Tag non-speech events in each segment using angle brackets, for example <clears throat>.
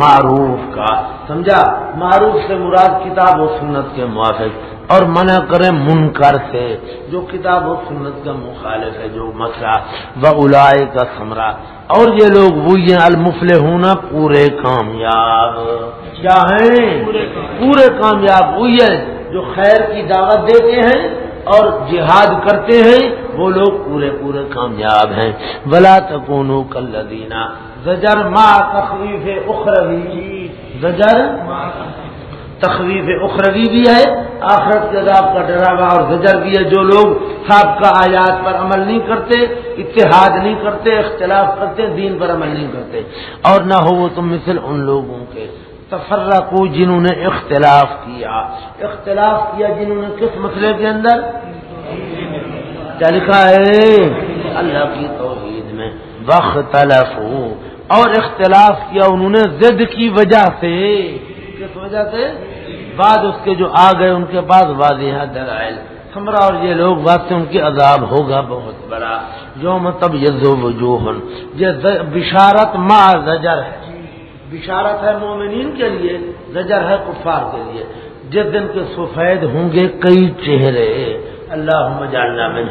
معروف کا۔ سمجھا؟ معروف سے مراد کتاب و سنت کے موافق۔ اور منع کریں منکر سے جو کتاب و سنت کا مخالف ہے جو مسئلہ۔ و الائے کا سمرا اور یہ لوگ وہی ہیں المفل ہونا پورے کامیاب۔ کیا ہیں؟ پورے کامیاب۔ ہیں جو خیر کی دعوت دیتے ہیں اور جہاد کرتے ہیں۔ وہ لوگ پورے پورے کامیاب ہیں۔ بلا تکون کل دینا زجر ماں تخویف اخروی. زجر تخویف اخروی بھی ہے، آخرت کے عذاب کا ڈراوا اور زجر بھی ہے۔ جو لوگ سابقہ آیات پر عمل نہیں کرتے، اتحاد نہیں کرتے، اختلاف کرتے، دین پر عمل نہیں کرتے۔ اور نہ ہو وہ تم مثل ان لوگوں کے۔ تفرقو جنہوں نے اختلاف کیا۔ اختلاف کیا جنہوں نے کس مسئلے کے اندر؟ کیا لکھا ہے؟ اللہ کی توحید میں۔ وقت اور اختلاف کیا انہوں نے ضد کی وجہ سے۔ کس وجہ سے؟ بعد اس کے جو آ گئے، ان کے پاس واضح دلائل۔ ہمرا اور یہ لوگ بات سے ان کی عذاب ہوگا بہت بڑا۔ جو مطلب یزو وجوہن یہ بشارت ما زجر ہے۔ بشارت ہے مومنین کے لیے، زجر ہے کفار کے لیے۔ جس دن کے سفید ہوں گے کئی چہرے۔ اللہ جاننا میں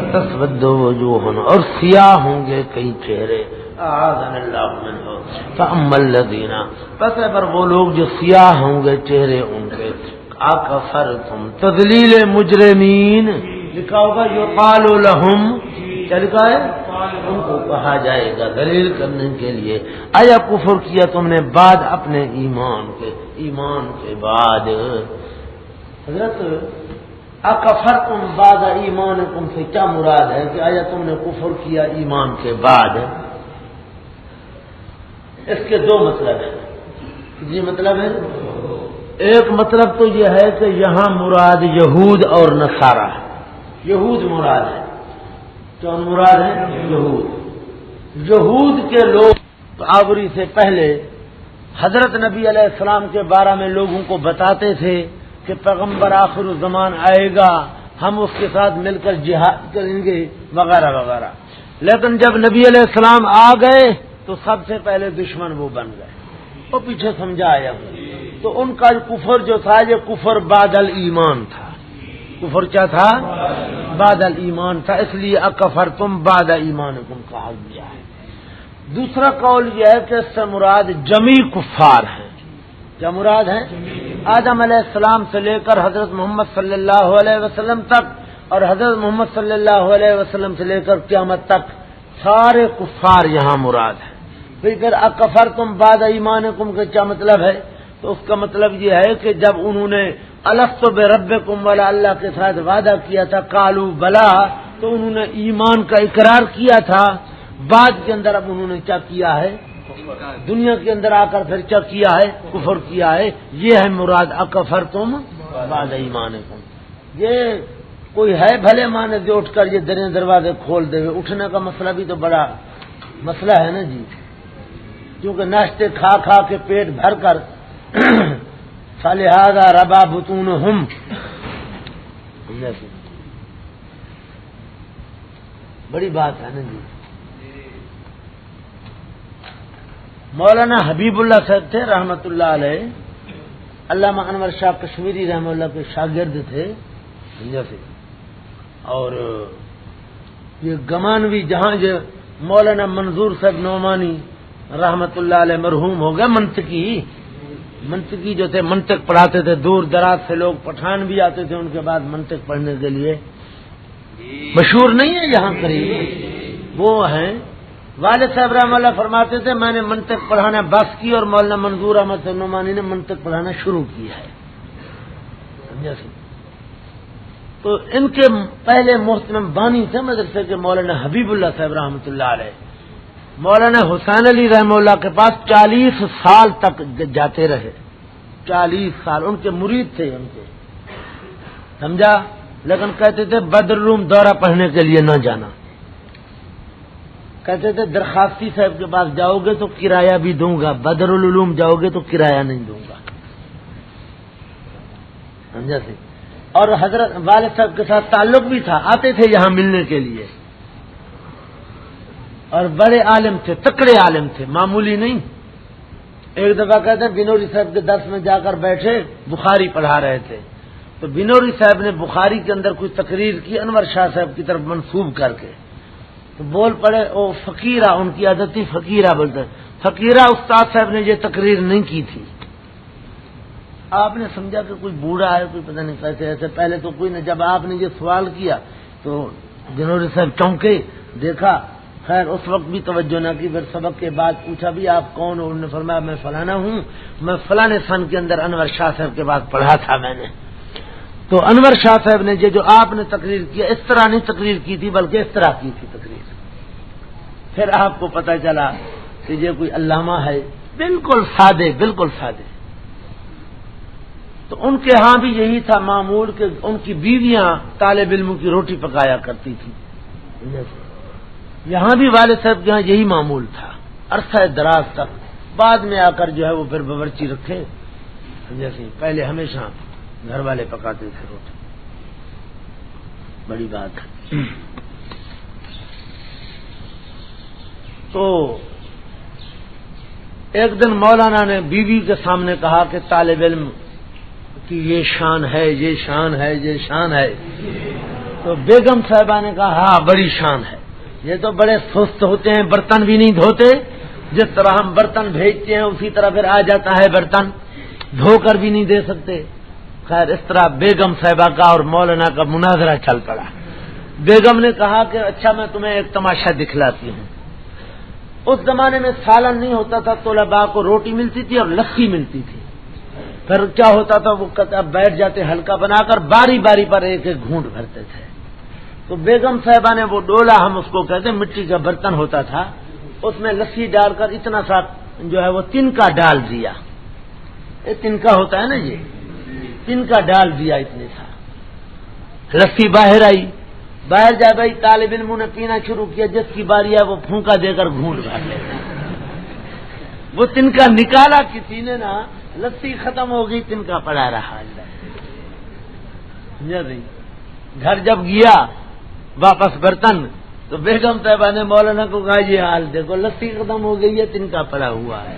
تصود اور سیاہ ہوں گے کئی چہرے۔ امل دینا بس اگر وہ لوگ جو سیاہ ہوں گے، چہرے ان کے۔ آکفر تم مجرمین، لکھا ہوگا جو پالو لہم کیا ہے؟ ان کو کہا جائے گا دلیل کرنے کے لیے۔ آیا کفر کیا تم نے بعد اپنے ایمان کے ایمان کے بعد؟ حضرت اکفر تم بعد ایمان تم سے کیا مراد ہے کہ آیا تم نے کفر کیا ایمان کے بعد؟ اس کے دو مطلب ہیں۔ جی مطلب ہے؟ ایک مطلب تو یہ ہے کہ یہاں مراد یہود اور نصارہ یہود مراد ہے کون مراد ہے یہود۔ یہود کے لوگ آوری سے پہلے حضرت نبی علیہ السلام کے بارے میں لوگوں کو بتاتے تھے کہ پیغمبر آخر الزمان آئے گا، ہم اس کے ساتھ مل کر جہاد کریں گے، وغیرہ وغیرہ۔ لیکن جب نبی علیہ السلام آ گئے تو سب سے پہلے دشمن وہ بن گئے۔ وہ پیچھے سمجھایا تو ان کا کفر جو تھا، یہ کفر بادل ایمان تھا۔ کفر کیا تھا؟ بادل ایمان تھا۔ اس لیے اکفر تم باد ایمان تم کہا گیا ہے۔ دوسرا قول یہ ہے کہ اس سے مراد جمی کفار ہیں۔ کیا مراد ہے آدم علیہ السلام سے لے کر حضرت محمد صلی اللہ علیہ وسلم تک اور حضرت محمد صلی اللہ علیہ وسلم سے لے کر قیامت تک سارے کفار یہاں مراد ہیں۔ پھر اکفر تم باد ایمان کم کا کیا مطلب ہے؟ تو اس کا مطلب یہ ہے کہ جب انہوں نے الفت بے رب کم والا اللہ کے ساتھ وعدہ کیا تھا کالو بلا، تو انہوں نے ایمان کا اقرار کیا تھا۔ بعد کے اندر اب انہوں نے کیا کیا ہے؟ دنیا کے اندر آ کر پھر کیا کیا ہے؟ کفر کیا ہے؟ یہ ہے مراد اکفر تم بعد ایمان کم یہ کوئی ہے بھلے مانے جو اٹھ کر یہ درے دروازے کھول دے اٹھنے کا مسئلہ بھی تو بڑا مسئلہ ہے نا جی۔ کیونکہ ناشتے کھا کھا کے پیٹ بھر کر <clears throat> فلحاظ ربا بتون ہم بڑی بات ہے نا جی۔ مولانا حبیب اللہ صاحب تھے، رحمت اللہ علیہ۔ علامہ انور شاہ کشمیری رحم اللہ کے شاگرد تھے۔ سے اور یہ گمانوی جہاں جو مولانا منظور صاحب نعمانی رحمت اللہ علیہ مرحوم ہو گئے منطقی۔ منطقی جو تھے، منطق پڑھاتے تھے۔ دور دراز سے لوگ پٹھان بھی آتے تھے ان کے بعد منطق پڑھنے کے لیے۔ مشہور نہیں ہے یہاں قریب۔ وہ ہیں۔ والد صاحب رحم اللہ فرماتے تھے، میں نے منطق پڑھانا بس کی اور مولانا منظور احمد نعمانی نے منطق پڑھانا شروع کیا ہے۔ تو ان کے پہلے محتم بانی تھے مدرسے کے مولانا حبیب اللہ صاحب رحمۃ اللہ علیہ۔ مولانا حسین علی رحم اللہ کے پاس چالیس سال تک جاتے رہے۔ چالیس سال، ان کے مرید تھے ان کے۔ سمجھا؟ لیکن کہتے تھے بدر روم دورہ پڑھنے کے لیے نہ جانا۔ کہتے تھے، درخواستی صاحب کے پاس جاؤ گے تو کرایہ بھی دوں گا، بدر العلوم جاؤ گے تو کرایہ نہیں دوں گا۔ سمجھا سی؟ اور حضرت والد صاحب کے ساتھ تعلق بھی تھا، آتے تھے یہاں ملنے کے لیے۔ اور بڑے عالم تھے، تکڑے عالم تھے، معمولی نہیں۔ ایک دفعہ کہتے ہیں، بنوری صاحب کے درس میں جا کر بیٹھے، بخاری پڑھا رہے تھے۔ تو بنوری صاحب نے بخاری کے اندر کوئی تقریر کی، انور شاہ صاحب کی طرف منسوب کر کے۔ تو بول پڑے، او فقیرہ، ان کی عادت تھی فقیرہ بولتے فقیرہ استاد صاحب نے یہ تقریر نہیں کی تھی۔ آپ نے سمجھا کہ کوئی بوڑھا ہے، کوئی پتہ نہیں کیسے ایسے۔ پہلے تو کوئی نہیں جب آپ نے یہ سوال کیا تو جنہوں صاحب چونکے، دیکھا خیر، اس وقت بھی توجہ نہ کی، پھر سبق کے بعد پوچھا بھی آپ کون؟ انہوں نے فرمایا، میں فلانا ہوں۔ میں فلاں سن کے اندر انور شاہ صاحب کے بعد پڑھا تھا میں نے۔ تو انور شاہ صاحب نے یہ جو آپ نے تقریر کیا اس طرح نہیں تقریر کی تھی، بلکہ اس طرح کی تھی تقریر۔ پھر آپ کو پتہ چلا کہ یہ کوئی علامہ ہے۔ بالکل سادے بالکل سادے۔ تو ان کے ہاں بھی یہی تھا معمول کہ ان کی بیویاں طالب علم کی روٹی پکایا کرتی تھی یہاں بھی والد صاحب کے یہاں یہی معمول تھا، عرصہ دراز تک۔ بعد میں آ کر جو ہے وہ پھر باورچی رکھے۔ جیسے پہلے ہمیشہ گھر والے پکاتے تھے روٹی۔ بڑی بات۔ ہے تو ایک دن مولانا نے بیوی کے سامنے کہا کہ طالب علم کی یہ شان ہے، یہ شان ہے، یہ شان ہے۔ تو بیگم صاحبہ نے کہا ہاں بڑی شان ہے۔ یہ تو بڑے سست ہوتے ہیں، برتن بھی نہیں دھوتے۔ جس طرح ہم برتن بھیجتے ہیں، اسی طرح پھر آ جاتا ہے برتن۔ دھو کر بھی نہیں دے سکتے۔ خیر، اس طرح بیگم صاحبہ کا اور مولانا کا مناظرہ چل پڑا۔ بیگم نے کہا کہ اچھا میں تمہیں ایک تماشا دکھلاتی ہوں۔ اس زمانے میں سالن نہیں ہوتا تھا تو کو روٹی ملتی تھی اور لسی ملتی تھی۔ پھر کیا ہوتا تھا؟ وہ بیٹھ جاتے، ہلکا بنا کر باری باری پر ایک ایک گھونٹ بھرتے تھے۔ تو بیگم صاحبہ نے وہ ڈولا ہم اس کو کہتے مٹی کا برتن ہوتا تھا۔ اس میں لسی ڈال کر اتنا سا جو ہے وہ تن کا ڈال دیا۔ یہ تن کا ہوتا ہے نا یہ۔ تن کا ڈال دیا اتنے سا۔ لسی باہر آئی۔ باہر جائے بھائی، طالب علموں نے پینا شروع کیا۔ جس کی باری ہے وہ پھونکا دے کر گھونٹ بھر لے۔ وہ تن کا نکالا کسی نے نا، لسی ختم ہو گئی تن کا پڑا رہا گھر جب گیا واپس برتن۔ تو بیگم صاحبہ نے مولانا کو کہا، یہ حال دیکھو، لسی ختم ہو گئی ہے، تن کا پڑا ہوا ہے۔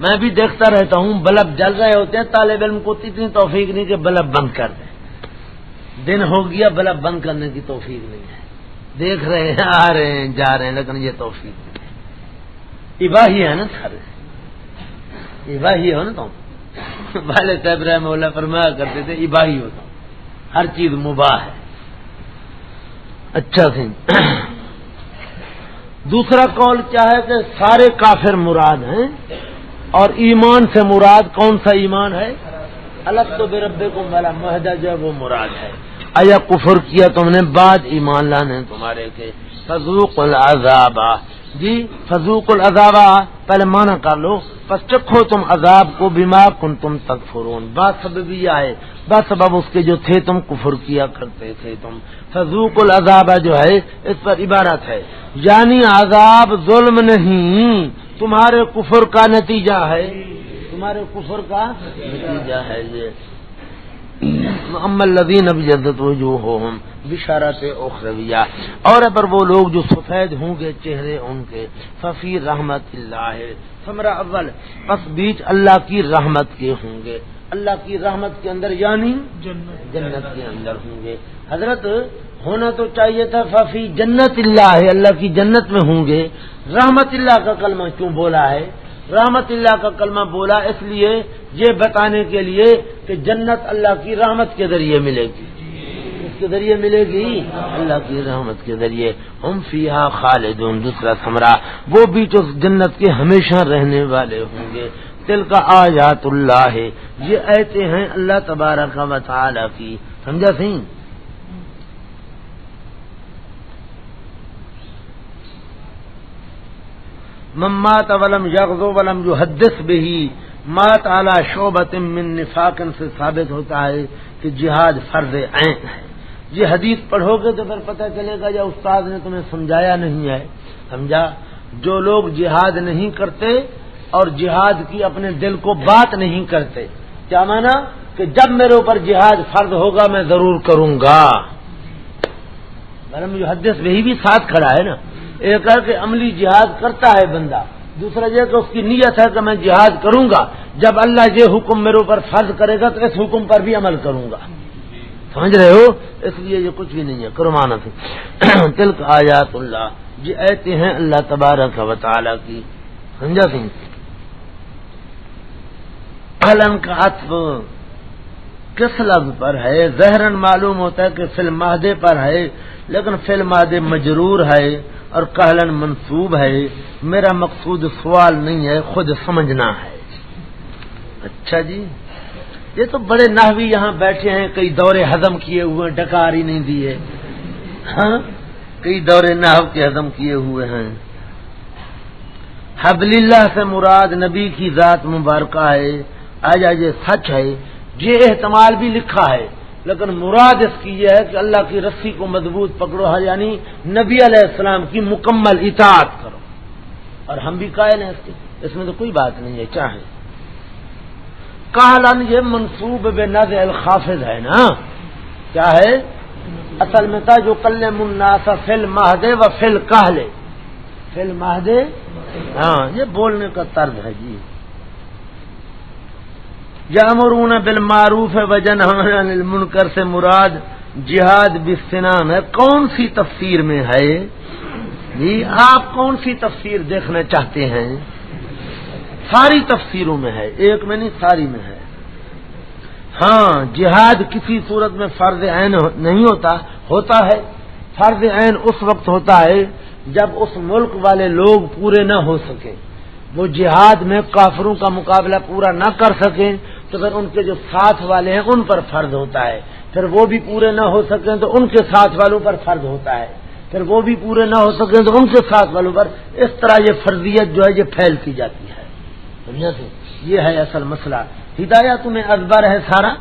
میں بھی دیکھتا رہتا ہوں، بلب جل رہے ہوتے ہیں، طالب علم کو اتنی توفیق نہیں کہ بلب بند کر دیں۔ دن ہو گیا، بلب بند کرنے کی توفیق نہیں ہے۔ دیکھ رہے ہیں، آ رہے ہیں، جا رہے ہیں، لیکن یہ توفیق نہیں ہے۔ اباہی ہے نا سر اباہی ہو نا تم۔ <laughs> والے صاحب رحم اللہ فرمایا کرتے تھے، اباہی ہوتا۔ ہر چیز مباح ہے۔ اچھا سنگھ۔ <clears throat> دوسرا کال کیا ہے کہ سارے کافر مراد ہیں۔ اور ایمان سے مراد کون سا ایمان ہے؟ الگ تو بے ربے کو میرا معاہدہ جو ہے وہ مراد ہے۔ ایا کفر کیا تم نے؟ بعد ایمان لانے تمہارے کے۔ فضوق العذاب جی فضوق العذاب پہلے مانا کر لو، پس چکھو تم عذاب کو بیما کن تم تک فرون بات بھی آئے، بات سبب اس کے جو تھے تم کفر کیا کرتے تھے تم۔ فضوق العذاب جو ہے، اس پر عبارت ہے۔ یعنی عذاب ظلم نہیں، تمہارے کفر کا نتیجہ ہے۔ تمہارے کفر کا نتیجہ ہے یہ۔ امل لدین اب جدت ہو ہم بشارت اخرویہ۔ اور پر وہ لوگ جو سفید ہوں گے، چہرے ان کے ففیر رحمت اللہ۔ سمرا اول پس بیچ اللہ کی رحمت کے ہوں گے۔ اللہ کی رحمت کے اندر یعنی جنت کے اندر ہوں گے۔ حضرت، ہونا تو چاہیے تھا، ففی جنت اللہ ہے، اللہ کی جنت میں ہوں گے۔ رحمت اللہ کا کلمہ کیوں بولا ہے؟ رحمت اللہ کا کلمہ بولا اس لیے یہ بتانے کے لیے کہ جنت اللہ کی رحمت کے ذریعے ملے گی۔ اس کے ذریعے ملے گی؟ اللہ کی رحمت کے ذریعے۔ ہم فیحا خالدون، دوسرا سمرا وہ بھی تو جنت کے ہمیشہ رہنے والے ہوں گے۔ دل کا آیات اللہ۔ ہے یہ ایسے ہیں اللہ تبارک و تعالی کی۔ سمجھا سی مات ولم یغزو ولم جو حدث بھی مات اعلی شعبت من نفاقن سے ثابت ہوتا ہے کہ جہاد فرض عین ہے۔ یہ حدیث پڑھو گے تو پھر پتہ چلے گا یا استاد نے تمہیں سمجھایا نہیں ہے۔ سمجھا؟ جو لوگ جہاد نہیں کرتے اور جہاد کی اپنے دل کو بات نہیں کرتے، کیا مانا؟ کہ جب میرے اوپر جہاد فرض ہوگا میں ضرور کروں گا۔ جو حدث وہی بھی ساتھ کھڑا ہے نا۔ ایک ہے کہ عملی جہاد کرتا ہے بندہ، دوسرا یہ کہ اس کی نیت ہے کہ میں جہاد کروں گا، جب اللہ یہ حکم میرے اوپر فرض کرے گا تو اس حکم پر بھی عمل کروں گا۔ سمجھ رہے ہو؟ اس لیے یہ کچھ بھی نہیں ہے کرمانا سے <clears throat> تلک آیات اللہ، یہ ایتے ہیں اللہ تبارک و تعالی کی۔ سمجھا سنگھ؟ پلن کا عطف کس لفظ پر ہے؟ زہرن معلوم ہوتا ہے کہ فلم مہدے پر ہے، لیکن فلم مہدے مجرور ہے۔ اور کہلن منصوب ہے، میرا مقصود سوال نہیں ہے، خود سمجھنا ہے۔ اچھا جی یہ تو بڑے نحوی یہاں بیٹھے ہیں، کئی دورے ہضم کیے ہوئے ڈکار ہی نہیں دیے۔ ہاں؟ کئی دورے نحو کے ہضم کیے ہوئے ہیں۔ حبل اللہ سے مراد نبی کی ذات مبارکہ ہے۔ آج آج سچ ہے، یہ احتمال بھی لکھا ہے۔ لیکن مراد اس کی یہ ہے کہ اللہ کی رسی کو مضبوط پکڑو ہے یعنی نبی علیہ السلام کی مکمل اطاعت کرو۔ اور ہم بھی قائل ہیں اس کے۔ اس میں تو کوئی بات نہیں ہے، چاہے۔ کالن یہ منصوب بے نز الخافظ ہے نا۔ کیا ہے؟ اصل میں تھا جو کل مناسا فل مہدے و فل کہلے فل مہدے ہاں یہ بولنے کا طرز ہے جی۔ یامرون بالمعروف وجن المنکر سے مراد جہاد بسنان ہے کون سی تفسیر میں ہے؟ جی آپ کون سی تفسیر دیکھنا چاہتے ہیں؟ ساری تفسیروں میں ہے، ایک میں نہیں، ساری میں ہے۔ ہاں جہاد کسی صورت میں فرض عین نہیں ہوتا ہوتا ہے۔ فرض عین اس وقت ہوتا ہے جب اس ملک والے لوگ پورے نہ ہو سکیں۔ وہ جہاد میں کافروں کا مقابلہ پورا نہ کر سکیں۔ تو پھر ان کے جو ساتھ والے ہیں ان پر فرض ہوتا ہے۔ پھر وہ بھی پورے نہ ہو سکیں تو ان کے ساتھ والوں پر فرض ہوتا ہے۔ پھر وہ بھی پورے نہ ہو سکیں تو ان کے ساتھ والوں پر اس طرح یہ فرضیت جو ہے یہ پھیلتی جاتی ہے۔ سمجھا سے یہ ہے اصل مسئلہ۔ ہدایہ تمہیں ازبر ہے سارا۔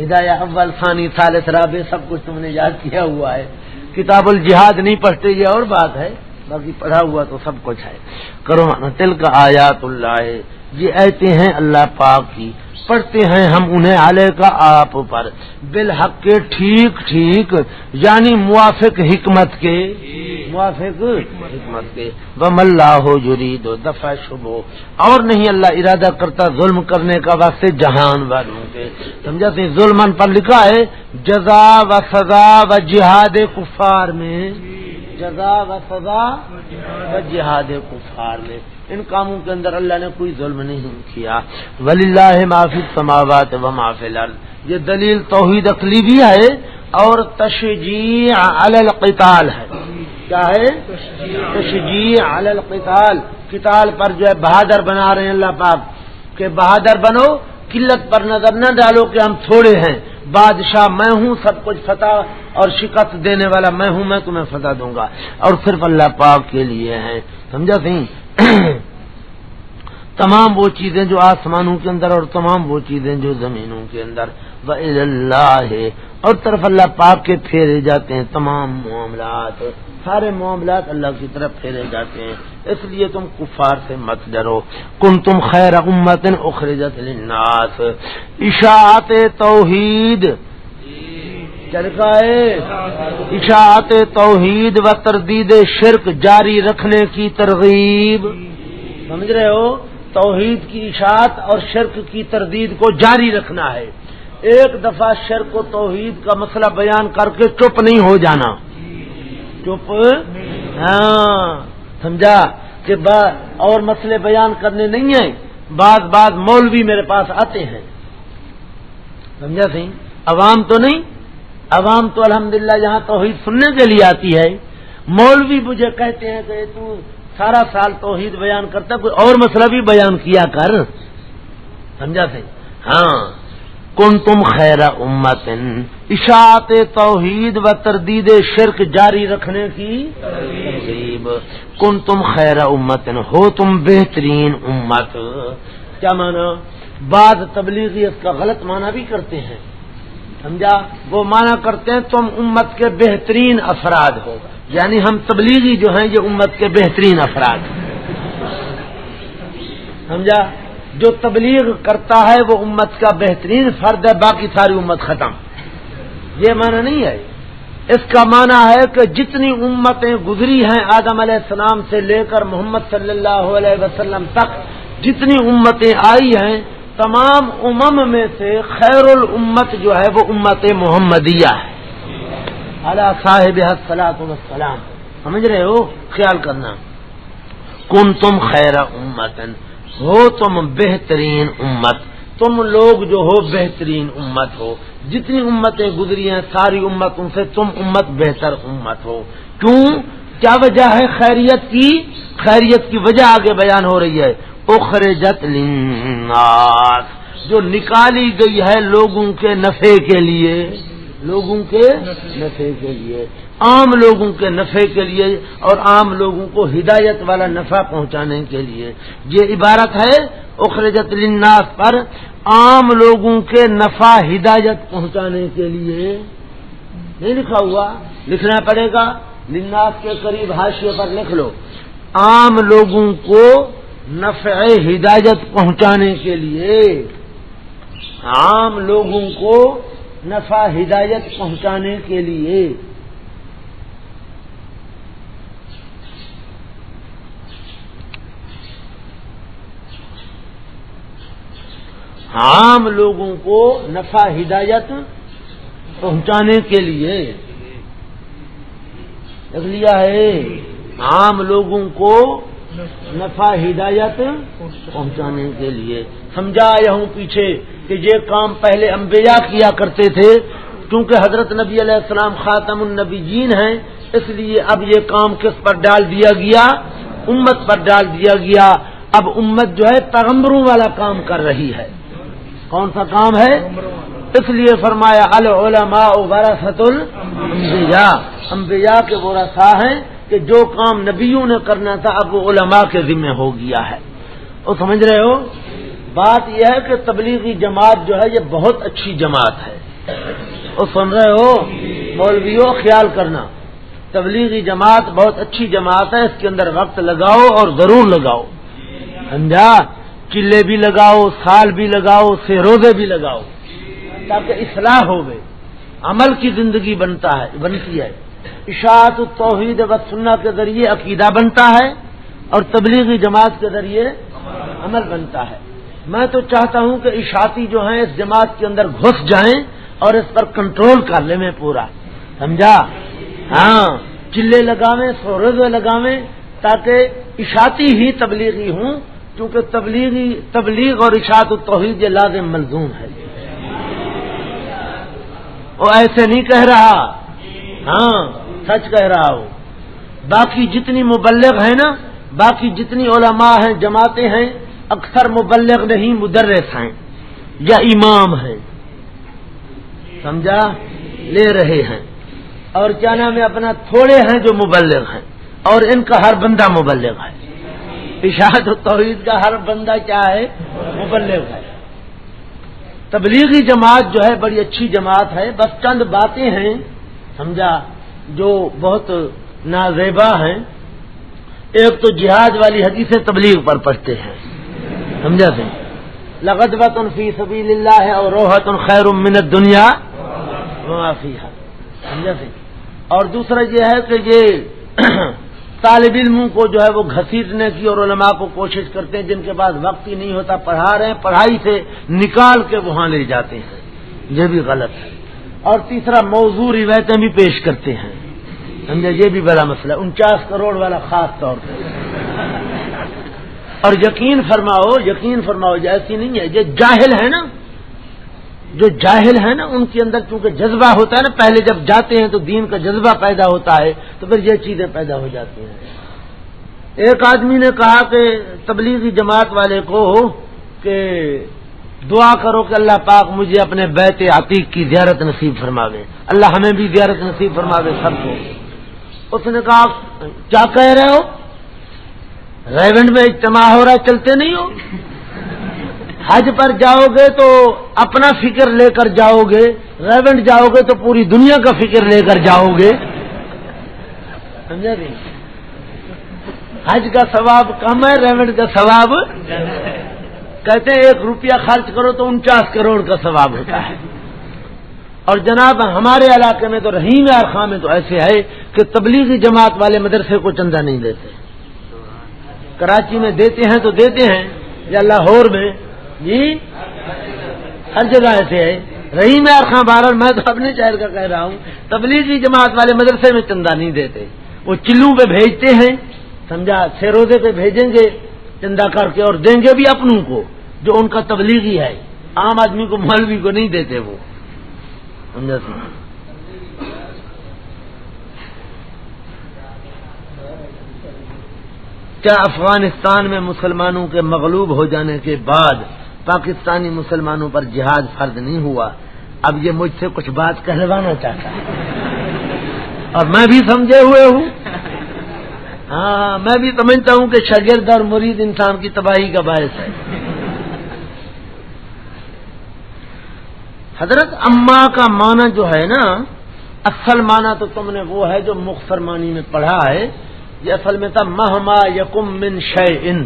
ہدایہ اول، ثانی، ثالث، رابع، سب کچھ تم نے یاد کیا ہوا ہے۔ کتاب الجہاد نہیں پڑھتے، یہ اور بات ہے۔ باقی پڑھا ہوا تو سب کچھ ہے۔ کرو تل کا آیات اللہ۔ یہ ایتے ہیں اللہ پاک کی۔ پڑھتے ہیں ہم انہیں علیہ کا آپ پر۔ بالحق کے ٹھیک ٹھیک یعنی موافق حکمت کے۔ موافق حکمت کے۔ بم اللہ ہو جری دو دفعہ شبو اور نہیں اللہ ارادہ کرتا ظلم کرنے کا واسطے جہان والوں کے۔ سمجھا سی ظلم پر لکھا ہے، جزا و سزا و جہاد کفار میں۔ جزا و سزا و جہاد کفار میں۔ ان کاموں کے اندر اللہ نے کوئی ظلم نہیں کیا۔ ولی اللہ معافی سماوات و معاف یہ دلیل توحید اقلی بھی ہے اور تشجیع علی القتال ہے۔ کیا ہے؟ تشجیع علی القتال۔ قتال پر جو ہے بہادر بنا رہے ہیں اللہ پاک۔ کہ بہادر بنو قلت پر نظر نہ ڈالو کہ ہم تھوڑے ہیں۔ بادشاہ میں ہوں، سب کچھ فتح اور شکست دینے والا میں ہوں، میں تمہیں فتح دوں گا۔ اور صرف اللہ پاک کے لیے ہیں۔ سمجھا سی تمام وہ چیزیں جو آسمانوں کے اندر اور تمام وہ چیزیں جو زمینوں کے اندر۔ اللہ ہے اور طرف اللہ پاک کے پھیرے جاتے ہیں تمام معاملات۔ سارے معاملات اللہ کی طرف پھیرے جاتے ہیں۔ اس لیے تم کفار سے مت ڈرو۔ کن تم خیر امت اخرجت للناس۔ اشاعت توحید۔ ہے اشاعت توحید و تردید شرک جاری رکھنے کی ترغیب۔ سمجھ رہے ہو؟ توحید کی اشاعت اور شرک کی تردید کو جاری رکھنا ہے۔ ایک دفعہ شرک و توحید کا مسئلہ بیان کر کے چپ نہیں ہو جانا۔ چپ؟ ہاں۔ سمجھا کہ اور مسئلے بیان کرنے نہیں ہیں۔ بعض بعض مولوی میرے پاس آتے ہیں۔ سمجھا سی عوام تو نہیں۔ عوام تو الحمدللہ یہاں توحید سننے کے لیے آتی ہے۔ مولوی مجھے کہتے ہیں کہ تو سارا سال توحید بیان کرتا کوئی اور مسئلہ بھی بیان کیا کر۔ سمجھا سی ہاں۔ کن تم خیر امت۔ اشاعت توحید و تردید شرک جاری رکھنے کی ترغیب۔ کن تم خیر امت، ہو تم بہترین امت۔ کیا مانا؟ بعض تبلیغی اس کا غلط معنی بھی کرتے ہیں۔ سمجھا؟ وہ مانا کرتے ہیں تم امت کے بہترین افراد ہو یعنی ہم تبلیغی جو ہیں، یہ امت کے بہترین افراد سمجھا؟ جو تبلیغ کرتا ہے، وہ امت کا بہترین فرد ہے، باقی ساری امت ختم۔ یہ مانا نہیں ہے۔ اس کا معنی ہے کہ جتنی امتیں گزری ہیں آدم علیہ السلام سے لے کر محمد صلی اللہ علیہ وسلم تک، جتنی امتیں آئی ہیں، تمام امم میں سے خیر الامت جو ہے، وہ امت محمدیہ ہے۔ اللہ صاحب السلام سمجھ رہے ہو؟ خیال کرنا۔ کن تم خیر امت ہو تم بہترین امت تم لوگ جو ہو بہترین امت ہو۔ جتنی امتیں گزری ہیں، ساری امتوں سے تم امت بہتر امت ہو۔ کیوں؟ کیا وجہ ہے خیریت کی؟ خیریت کی وجہ آگے بیان ہو رہی ہے۔ اخرجت للناس۔ جو نکالی گئی ہے لوگوں کے نفے کے لیے۔ لوگوں کے نفے کے لیے، عام لوگوں کے نفے کے لیے اور عام لوگوں کو ہدایت والا نفع پہنچانے کے لیے۔ یہ عبارت ہے، اخرجت للناس پر عام لوگوں کے نفع ہدایت پہنچانے کے لیے۔ نہیں لکھا ہوا، لکھنا پڑے گا۔ لناس کے قریب حاشیے پر لکھ لو۔ عام لوگوں کو نفع ہدایت پہنچانے کے لیے، عام لوگوں کو نفع ہدایت پہنچانے کے لیے۔ عام لوگوں کو نفع ہدایت پہنچانے کے لیے۔ لکھ لیا ہے، عام لوگوں کو نفع، ہدایت پہنچانے کے لیے۔ سمجھا آیا ہوں پیچھے کہ یہ کام پہلے انبیاء کیا کرتے تھے کیونکہ حضرت نبی علیہ السلام خاتم النبی جین ہیں، اس لیے اب یہ کام کس پر ڈال دیا گیا؟ امت پر ڈال دیا گیا۔ اب امت جو ہے، پیغمبروں والا کام کر رہی ہے۔ کون سا کام ہے؟ اس لیے فرمایا، العلماء ورثت الانبیاء۔ انبیاء کے ورثا ہیں۔ کہ جو کام نبیوں نے کرنا تھا اب وہ علماء کے ذمہ ہو گیا ہے۔ وہ سمجھ رہے ہو؟ بات یہ ہے کہ تبلیغی جماعت جو ہے یہ بہت اچھی جماعت ہے۔ وہ سن رہے ہو؟ مولویوں خیال کرنا۔ تبلیغی جماعت بہت اچھی جماعت ہے، اس کے اندر وقت لگاؤ اور ضرور لگاؤ۔ سمجھا؟ چلے بھی لگاؤ، سال بھی لگاؤ، سے روزے بھی لگاؤ۔ تاکہ اصلاح ہو گئے عمل کی زندگی بنتا ہے، بنتی ہے۔ اشاعت توحید و سننا کے ذریعے عقیدہ بنتا ہے اور تبلیغی جماعت کے ذریعے عمل بنتا ہے۔ میں تو چاہتا ہوں کہ اشاعتی جو ہیں اس جماعت کے اندر گھس جائیں اور اس پر کنٹرول کر لیں میں پورا۔ سمجھا؟ ہاں چلے لگاویں سوروزے لگاویں تاکہ اشاعتی ہی تبلیغی ہوں، کیونکہ تبلیغی، تبلیغ اور اشاعت التوحید یہ لازم ملزوم ہے۔ وہ ایسے نہیں کہہ رہا۔ ہاں سچ کہہ رہا ہو باقی جتنی مبلغ ہیں نا، باقی جتنی علماء ہیں، جماعتیں ہیں، اکثر مبلغ نہیں، مدرس ہیں، یا امام ہیں۔ سمجھا؟ لے رہے ہیں۔ اور کیا نام ہے، اپنا تھوڑے ہیں جو مبلغ ہیں، اور ان کا ہر بندہ مبلغ ہے۔ اشاعت و توحید کا ہر بندہ کیا ہے، مبلغ ہے۔ تبلیغی جماعت جو ہے، بڑی اچھی جماعت ہے، بس چند باتیں ہیں۔ سمجھا، جو بہت نازیبا ہیں، ایک تو جہاد والی حدیث تبلیغ پر پڑھتے ہیں۔ سمجھا سے لغت وطن فی سبیل اللہ ہے اور روحت خیر منت دنیا معافی ہے سمجھا سے اور دوسرا یہ ہے کہ یہ <clears throat> طالب علموں کو جو ہے وہ گھسیٹنے کی اور علماء کو کوشش کرتے ہیں، جن کے پاس وقت ہی نہیں ہوتا، پڑھا رہے ہیں، پڑھائی سے نکال کے وہاں لے جاتے ہیں۔ یہ بھی غلط ہے۔ اور تیسرا موضوع روایتیں بھی پیش کرتے ہیں۔ سمجھا؟ یہ بھی بڑا مسئلہ انچاس کروڑ والا خاص طور پر اور یقین فرماؤ یقین فرماؤ ایسی نہیں ہے۔ یہ جاہل ہے نا۔ جو جاہل ہے نا، ان کے اندر چونکہ جذبہ ہوتا ہے نا، پہلے جب جاتے ہیں تو دین کا جذبہ پیدا ہوتا ہے، تو پھر یہ چیزیں پیدا ہو جاتی ہیں۔ ایک آدمی نے کہا کہ تبلیغی جماعت والے کو کہ دعا کرو کہ اللہ پاک مجھے اپنے بیت عتیق کی زیارت نصیب فرما دے اللہ ہمیں بھی زیارت نصیب فرما دے سب کو۔ اس نے کہا، کیا کہہ رہے ہو؟ ریونڈ میں اجتماع ہو رہا ہے، چلتے نہیں ہو؟ حج پر جاؤ گے تو اپنا فکر لے کر جاؤ گے ریونٹ جاؤ گے تو پوری دنیا کا فکر لے کر جاؤ گے۔ سمجھا نہیں؟ حج کا ثواب کم ہے ریونٹ کا ثواب کہتے ہیں ایک روپیہ خرچ کرو تو انچاس کروڑ کا ثواب ہوتا ہے۔ اور جناب، ہمارے علاقے میں تو رحیم خاں میں تو ایسے ہے کہ تبلیغی جماعت والے مدرسے کو چندہ نہیں دیتے۔ کراچی میں دیتے ہیں تو دیتے ہیں، یا لاہور میں۔ جی؟ ہر جگہ ایسے ہے۔ رحیم خاں بارہ میں تو اپنے شہر کا کہہ رہا ہوں، تبلیغی جماعت والے مدرسے میں چندہ نہیں دیتے۔ وہ چلو پہ بھیجتے ہیں، سمجھا سیروزے پہ بھیجیں گے۔ چندہ کر کے اور دیں گے بھی اپنوں کو، جو ان کا تبلیغی ہے۔ عام آدمی کو مولوی کو نہیں دیتے وہ۔ کیا افغانستان میں مسلمانوں کے مغلوب ہو جانے کے بعد پاکستانی مسلمانوں پر جہاد فرد نہیں ہوا؟ اب یہ مجھ سے کچھ بات کہلوانا چاہتا ہے۔ اور میں بھی سمجھے ہوئے ہوں۔ ہاں میں بھی سمجھتا ہوں کہ شاگرد اور مرید انسان کی تباہی کا باعث ہے۔ حضرت اما کا معنی جو ہے نا، اصل معنی تو تم نے وہ ہے جو مختصر معنی میں پڑھا ہے۔ یہ اصل میں تھا مہما یقم من شے ان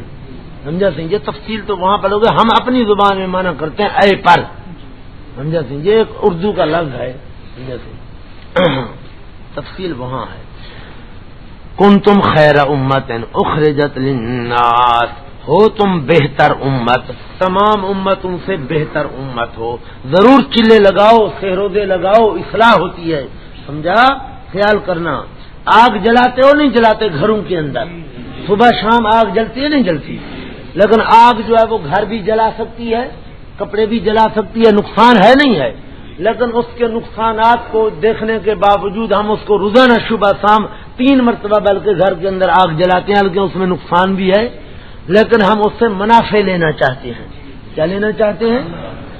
سمجھا سنگھ، یہ تفصیل تو وہاں پڑھو گے، ہم اپنی زبان میں مانا کرتے ہیں اے پر۔ سمجھا سنگھ، یہ ایک اردو کا لفظ ہے۔ سمجھا سنگھ۔ تفصیل وہاں ہے۔ کن تم خیر امت اخرجت للناس، ہو تم بہتر امت، تمام امتوں سے بہتر امت ہو۔ ضرور چلے لگاؤ سہرودے لگاؤ، اصلاح ہوتی ہے۔ سمجھا؟ خیال کرنا۔ آگ جلاتے ہو نہیں جلاتے گھروں کے اندر۔ صبح شام آگ جلتی ہے نہیں جلتی۔ لیکن آگ جو ہے وہ گھر بھی جلا سکتی ہے، کپڑے بھی جلا سکتی ہے، نقصان ہے نہیں ہے۔ لیکن اس کے نقصانات کو دیکھنے کے باوجود ہم اس کو روزانہ صبح شام تین مرتبہ بلکہ گھر کے اندر آگ جلاتے ہیں بلکہ اس میں نقصان بھی ہے۔ لیکن ہم اس سے منافع لینا چاہتے ہیں۔ کیا لینا چاہتے ہیں؟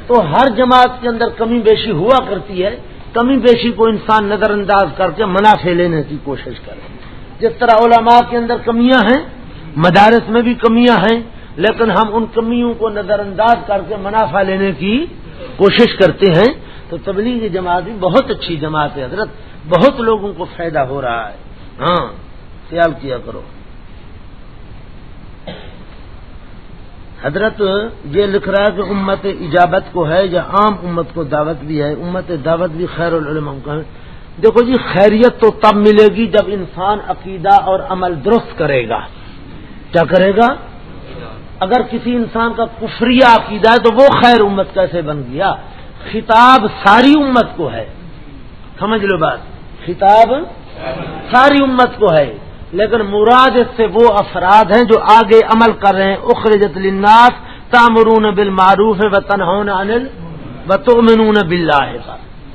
تو ہر جماعت کے اندر کمی بیشی ہوا کرتی ہے۔ کمی بیشی کو انسان نظر انداز کر کے منافع لینے کی کوشش کرے۔ جس طرح علماء کے اندر کمیاں ہیں، مدارس میں بھی کمیاں ہیں، لیکن ہم ان کمیوں کو نظر انداز کر کے منافع لینے کی کوشش کرتے ہیں۔ تو تبلیغی جماعت بھی بہت اچھی جماعت ہے، حضرت۔ بہت لوگوں کو فائدہ ہو رہا ہے۔ ہاں۔ خیال کیا کرو۔ حضرت یہ لکھ رہا ہے کہ امت اجابت کو ہے یا عام امت کو دعوت بھی ہے، امت دعوت بھی خیر العلم کا ہے۔ دیکھو جی خیریت تو تب ملے گی جب انسان عقیدہ اور عمل درست کرے گا۔ کیا کرے گا؟ اگر کسی انسان کا کفری عقیدہ ہے تو وہ خیر امت کیسے بن گیا؟ خطاب ساری امت کو ہے۔ سمجھ لو بات۔ خطاب ساری امت کو ہے لیکن مراد اس سے وہ افراد ہیں جو آگے عمل کر رہے ہیں. اخرجت للناس تامرون بالمعروف و تنہون انل و تؤمنون باللہ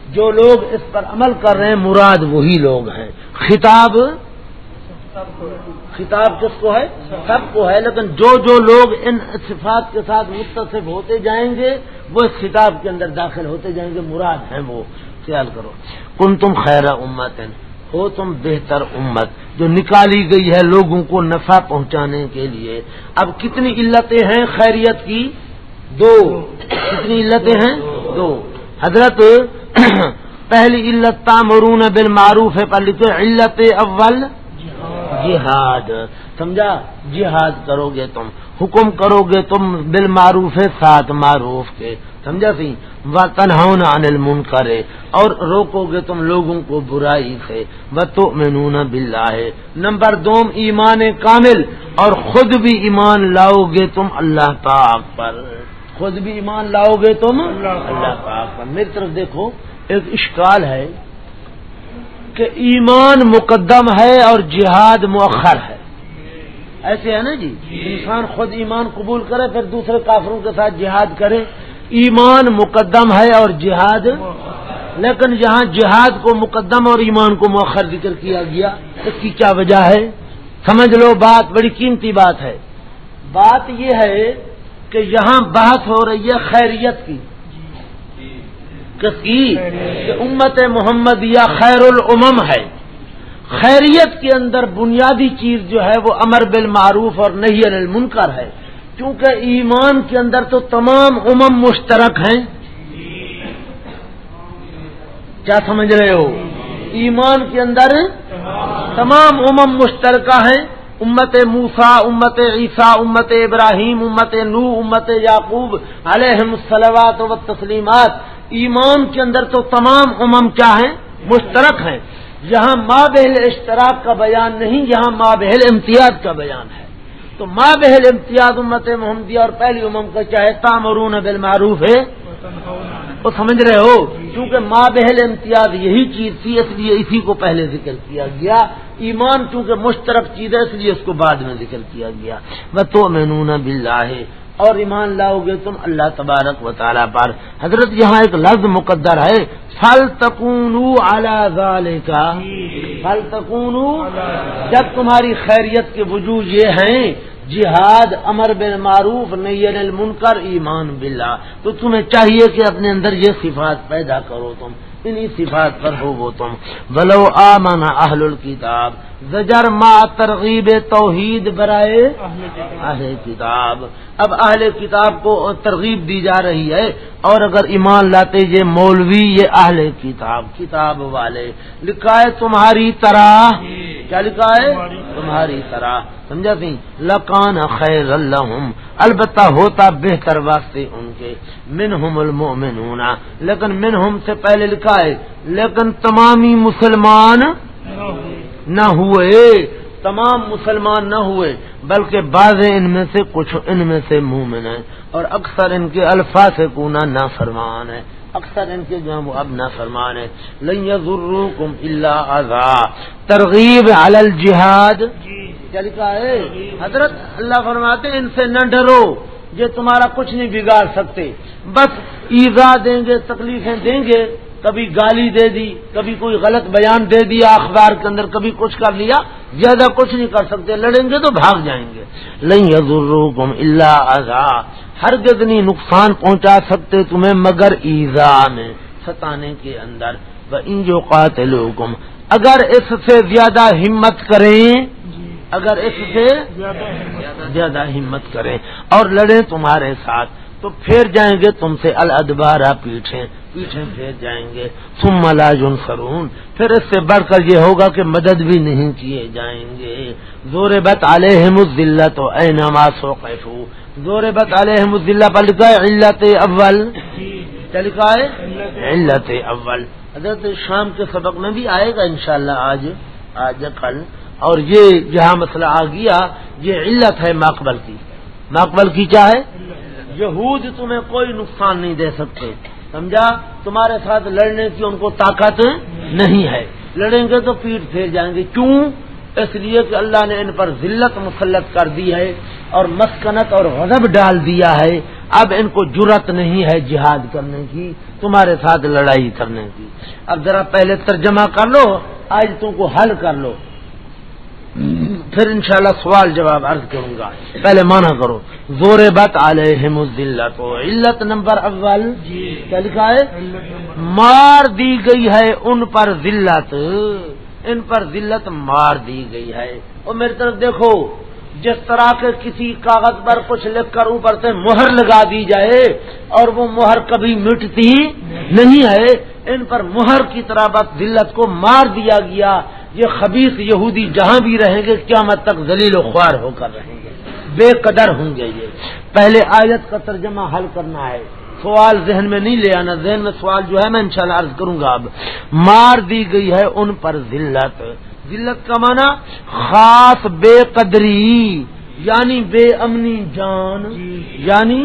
جو لوگ اس پر عمل کر رہے ہیں، مراد وہی لوگ ہیں. خطاب خطاب کس کو ہے؟ سب کو ہے. لیکن جو جو لوگ ان صفات کے ساتھ متصف ہوتے جائیں گے، وہ اس خطاب کے اندر داخل ہوتے جائیں گے. مراد ہیں وہ. خیال کرو. کن تم خیر امت ہو تم بہتر امت جو نکالی گئی ہے لوگوں کو نفع پہنچانے کے لیے۔ اب کتنی علتیں ہیں خیریت کی؟ دو۔ کتنی علتیں ہیں؟ دو۔ حضرت <clears throat> پہلی علت تامرون بن معروف ہے پر لکھے علت اول جہاد۔ سمجھا؟ جہاد کرو گے تم، حکم کرو گے تم بل معروف ہے سات معروف کے۔ سمجھا سی؟ و تنہون انل من کرے اور روکو گے تم لوگوں کو برائی سے۔ و تو مینون ہے نمبر دوم ایمان کامل اور خود بھی ایمان لاؤ گے تم اللہ پاک پر۔ خود بھی ایمان لاؤ گے تم اللہ پاک پر۔ میری طرف دیکھو ایک اشکال ہے کہ ایمان مقدم ہے اور جہاد مؤخر ہے۔ ایسے ہے نا جی؟ انسان خود ایمان قبول کرے پھر دوسرے کافروں کے ساتھ جہاد کرے۔ ایمان مقدم ہے اور جہاد لیکن جہاں جہاد کو مقدم اور ایمان کو مؤخر ذکر کیا گیا، اس کی کیا وجہ ہے؟ سمجھ لو، بات بڑی قیمتی بات ہے۔ بات یہ ہے کہ یہاں بحث ہو رہی ہے خیریت کی۔ کس کی؟ کہ امت محمد یا خیر العمم ہے۔ خیریت کے اندر بنیادی چیز جو ہے وہ امر بالمعروف اور نہیں المنکر ہے۔ کیونکہ ایمان کے اندر تو تمام امم مشترک ہیں۔ کیا سمجھ رہے ہو؟ ایمان کے اندر تمام امم مشترکہ ہیں، امت موسا امت عیسیٰ، امت ابراہیم، امت نو امت یعقوب علیہ السلوات و تسلیمات ایمان کے اندر تو تمام امم کیا ہیں؟ مشترک ہیں۔ یہاں ماں بہل اشتراک کا بیان نہیں، یہاں ماں بہل امتیاز کا بیان ہے۔ تو ماں بہل امتیاز امت محمدیہ اور پہلی امم کا چاہے تامرون بالمعروف ہے۔ وہ سمجھ رہے ہو؟ کیونکہ ماں بہل امتیاز یہی چیز تھی اس لیے اسی کو پہلے ذکر کیا گیا۔ ایمان چونکہ مشترک چیز ہے اس لیے اس کو بعد میں ذکر کیا گیا۔ وہ تو مینون بلّہ اور ایمان لاؤ گے تم اللہ تبارک و تعالیٰ پر۔ حضرت یہاں ایک لفظ مقدر ہے۔ پھل تکون اعلی کا پھل تکون جب تمہاری خیریت کے وجود یہ ہیں جہاد امر بن معروف نین المنکر، ایمان باللہ۔ تو تمہیں چاہیے کہ اپنے اندر یہ صفات پیدا کرو تم۔ انہی صفات پر ہو وہ تم۔ بلو آمن اہل الکتاب زجر ما ترغیب توحید برائے اہل کتاب۔ اب اہل کتاب کو ترغیب دی جا رہی ہے، اور اگر ایمان لاتے یہ مولوی، یہ اہل کتاب کتاب والے۔ لکھا ہے تمہاری طرح۔ کیا لکھا ہے؟ تمہاری طرح۔ سمجھا سی لکان خیر اللہ البتہ ہوتا بہتر واسطے ان کے۔ منہم المؤمنون۔ لیکن منہم سے پہلے لکھا ہے، لیکن تمامی مسلمان نہ ہوئے۔ تمام مسلمان نہ ہوئے، بلکہ بعض ان میں سے، کچھ ان میں سے مومن ہیں۔ اور اکثر ان کے الفاظ کونا نہ فرمان ہے اکثر ان کے جو وہ اب نہ فرمان ہے کم اللہ ترغیب الجہاد۔ کیا لکھا ہے؟ حضرت اللہ فرماتے ان سے نہ ڈرو یہ تمہارا کچھ نہیں بگاڑ سکتے۔ بس ایزا دیں گے تکلیفیں دیں گے۔ کبھی گالی دے دی کبھی کوئی غلط بیان دے دیا اخبار کے اندر کبھی کچھ کر لیا زیادہ کچھ نہیں کر سکتے۔ لڑیں گے تو بھاگ جائیں گے۔ نہیں حضر اللہ ازا ہر نہیں نقصان پہنچا سکتے تمہیں مگر ایزا میں ستانے کے اندر۔ ان جو قاتل اگر اس سے زیادہ ہمت کریں، اگر اس سے زیادہ ہمت کریں اور لڑیں تمہارے ساتھ، تو پھر جائیں گے تم سے الادبارہ پیٹھیں۔ پیچھے بھیج جائیں گے۔ تم ملاجن سرون پھر اس سے بڑھ کر یہ ہوگا کہ مدد بھی نہیں کیے جائیں گے۔ زور بت علیہم الزلت و اے نماز و قیفو زور بت علیہم الزلہ پر لکھا ہے علت اول۔ کیا لکھا ہے علت اول۔ حضرت شام کے سبق میں بھی آئے گا انشاءاللہ آج آج کل۔ اور یہ جہاں مسئلہ آ گیا، یہ علت ہے مقبل کی۔ مقبل کی کیا ہے؟ یہود تمہیں کوئی نقصان نہیں دے سکتے۔ سمجھا؟ تمہارے ساتھ لڑنے کی ان کو طاقت نہیں ہے۔ لڑیں گے تو پیٹ پھیر جائیں گے۔ کیوں؟ اس لیے کہ اللہ نے ان پر ذلت مسلط کر دی ہے اور مسکنت اور غضب ڈال دیا ہے۔ اب ان کو جرت نہیں ہے جہاد کرنے کی، تمہارے ساتھ لڑائی کرنے کی۔ اب ذرا پہلے ترجمہ کر لو، آج تم کو حل کر لو۔ پھر انشاءاللہ سوال جواب عرض کروں گا۔ پہلے مانا کرو۔ زور بت علیہم الذلت علت نمبر اول۔ جی۔ کیا لکھا ہے؟ مار دی گئی ہے ان پر ذلت۔ ان پر ذلت مار دی گئی ہے۔ اور میری طرف دیکھو جس طرح کے کسی کاغذ پر کچھ لکھ کر اوپر سے مہر لگا دی جائے اور وہ مہر کبھی مٹتی نہیں ہے ان پر مہر کی طرح بس ذلت کو مار دیا گیا۔ یہ خبیص یہودی جہاں بھی رہیں گے، قیامت تک ذلیل و خوار ہو کر رہیں گے۔ بے قدر ہوں گے یہ۔ پہلے آیت کا ترجمہ حل کرنا ہے۔ سوال ذہن میں نہیں لے آنا، ذہن میں سوال جو ہے میں انشاءاللہ عرض کروں گا اب۔ مار دی گئی ہے ان پر ذلت۔ ذلت کا معنی خاص بے قدری۔ یعنی بے امنی جان یعنی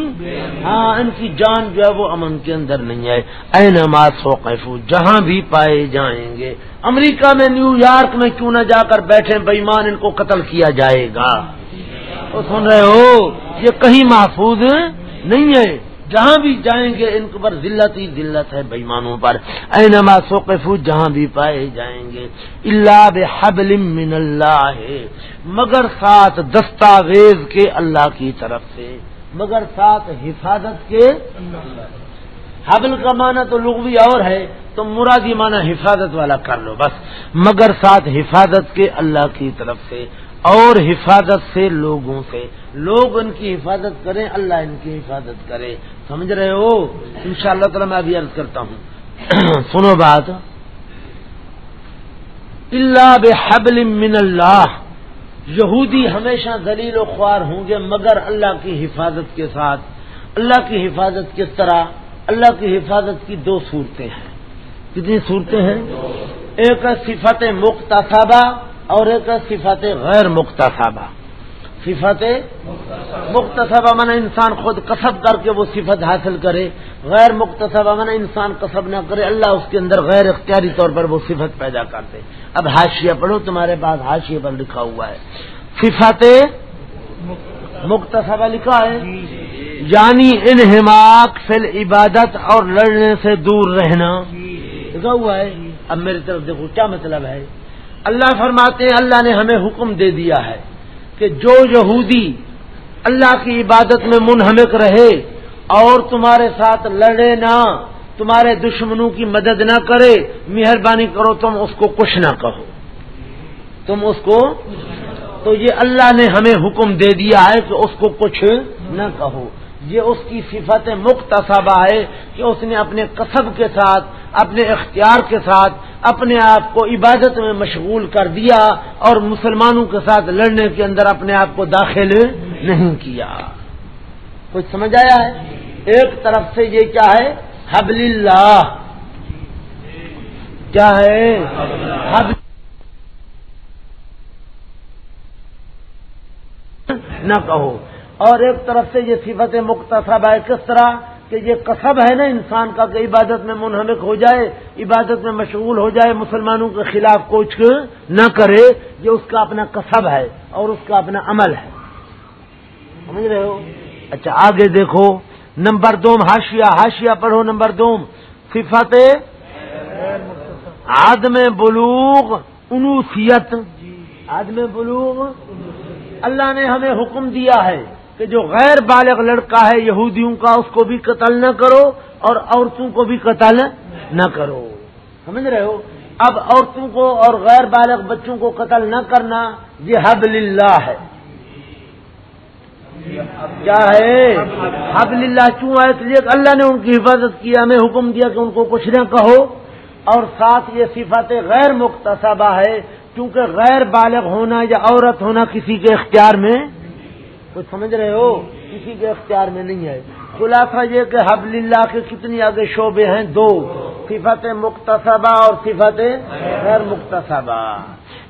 ہاں ان کی جان جو ہے وہ امن کے اندر نہیں ہے اینماد سو جہاں بھی پائے جائیں گے۔ امریکہ میں نیو یارک میں کیوں نہ جا کر بیٹھے بےمان ان کو قتل کیا جائے گا۔ تو سن رہے ہو یہ کہیں محفوظ نہیں ہے۔ جہاں بھی جائیں گے ان پر ذلت ہی ذلت ہے بےمانوں پر۔ اینما سوقف جہاں بھی پائے جائیں گے۔ اللہ بحبل من اللہ۔ مگر ساتھ دستاویز کے اللہ کی طرف سے۔ مگر ساتھ حفاظت کے۔ حبل کا معنی تو لغوی اور ہے۔ تو مرادی معنی حفاظت والا کر لو بس۔ مگر ساتھ حفاظت کے اللہ کی طرف سے۔ اور حفاظت سے لوگوں سے۔ لوگ ان کی حفاظت کریں، اللہ ان کی حفاظت کرے۔ سمجھ رہے ہو؟ ان شاء اللہ تعالی میں ابھی عرض کرتا ہوں۔ <clears throat> سنو بات۔ اللہ بحبل من اللہ یہودی ہمیشہ دلیل و خوار ہوں گے مگر اللہ کی حفاظت کے ساتھ۔ اللہ کی حفاظت کس طرح؟ اللہ کی حفاظت کی دو صورتیں ہیں۔ کتنی صورتیں ہیں؟ ایک صفت مختصبہ اور ایک صفت غیر مختصبہ صفت مختصبہ من انسان خود کسب کر کے وہ صفت حاصل کرے۔ غیر مختصبہ من انسان کسب نہ کرے اللہ اس کے اندر غیر اختیاری طور پر وہ صفت پیدا کرتے اب حاشیہ پڑھو تمہارے پاس حاشیے پر لکھا ہوا ہے۔ صفت مختصبہ لکھا ہے۔ یعنی انہماک فل عبادت اور لڑنے سے دور رہنا۔ لکھا ہوا ہے۔ اب میری طرف دیکھو کیا مطلب ہے؟ اللہ فرماتے ہیں، اللہ نے ہمیں حکم دے دیا ہے کہ جو یہودی اللہ کی عبادت میں منہمک رہے اور تمہارے ساتھ لڑے نہ، تمہارے دشمنوں کی مدد نہ کرے، مہربانی کرو، تم اس کو کچھ نہ کہو۔ تم اس کو، تو یہ اللہ نے ہمیں حکم دے دیا ہے کہ اس کو کچھ نہ کہو۔ یہ اس کی صفت مختصبہ ہے کہ اس نے اپنے کسب کے ساتھ، اپنے اختیار کے ساتھ اپنے آپ کو عبادت میں مشغول کر دیا اور مسلمانوں کے ساتھ لڑنے کے اندر اپنے آپ کو داخل نہیں کیا۔ کچھ سمجھ آیا ہے؟ ایک طرف سے یہ کیا ہے؟ حبل اللہ کیا ہے؟ حبل نہ کہو۔ اور ایک طرف سے یہ صفت مختصب ہے کس طرح کہ یہ کسب ہے نا انسان کا کہ عبادت میں منہمک ہو جائے، عبادت میں مشغول ہو جائے، مسلمانوں کے خلاف کچھ نہ کرے، یہ اس کا اپنا کسب ہے اور اس کا اپنا عمل ہے۔ سمجھ رہے ہو؟ اچھا آگے دیکھو۔ نمبر دوم ہاشیا ہاشیا پڑھو نمبر دوم۔ صفت آدم بلوغ انوسیت۔ آدم بلوغ، اللہ نے ہمیں حکم دیا ہے۔ کہ جو غیر بالغ لڑکا ہے یہودیوں کا اس کو بھی قتل نہ کرو اور عورتوں کو بھی قتل نہ کرو۔ سمجھ رہے ہو؟ اب عورتوں کو اور غیر بالغ بچوں کو قتل نہ کرنا یہ حبل اللہ ہے۔ کیا ہے؟ حبل اللہ کیوں ہے؟ اس لیے کہ اللہ نے ان کی حفاظت کی، ہمیں حکم دیا کہ ان کو کچھ نہ کہو۔ اور ساتھ یہ صفت غیر مختصبہ ہے، کیونکہ غیر بالغ ہونا یا عورت ہونا کسی کے اختیار میں کچھ سمجھ رہے ہو؟ کسی کے اختیار میں نہیں ہے۔ خلاصہ یہ کہ حبل اللہ کے کتنی آگے شعبے ہیں؟ دو۔ صفت مختصبہ اور صفت غیر مختصبہ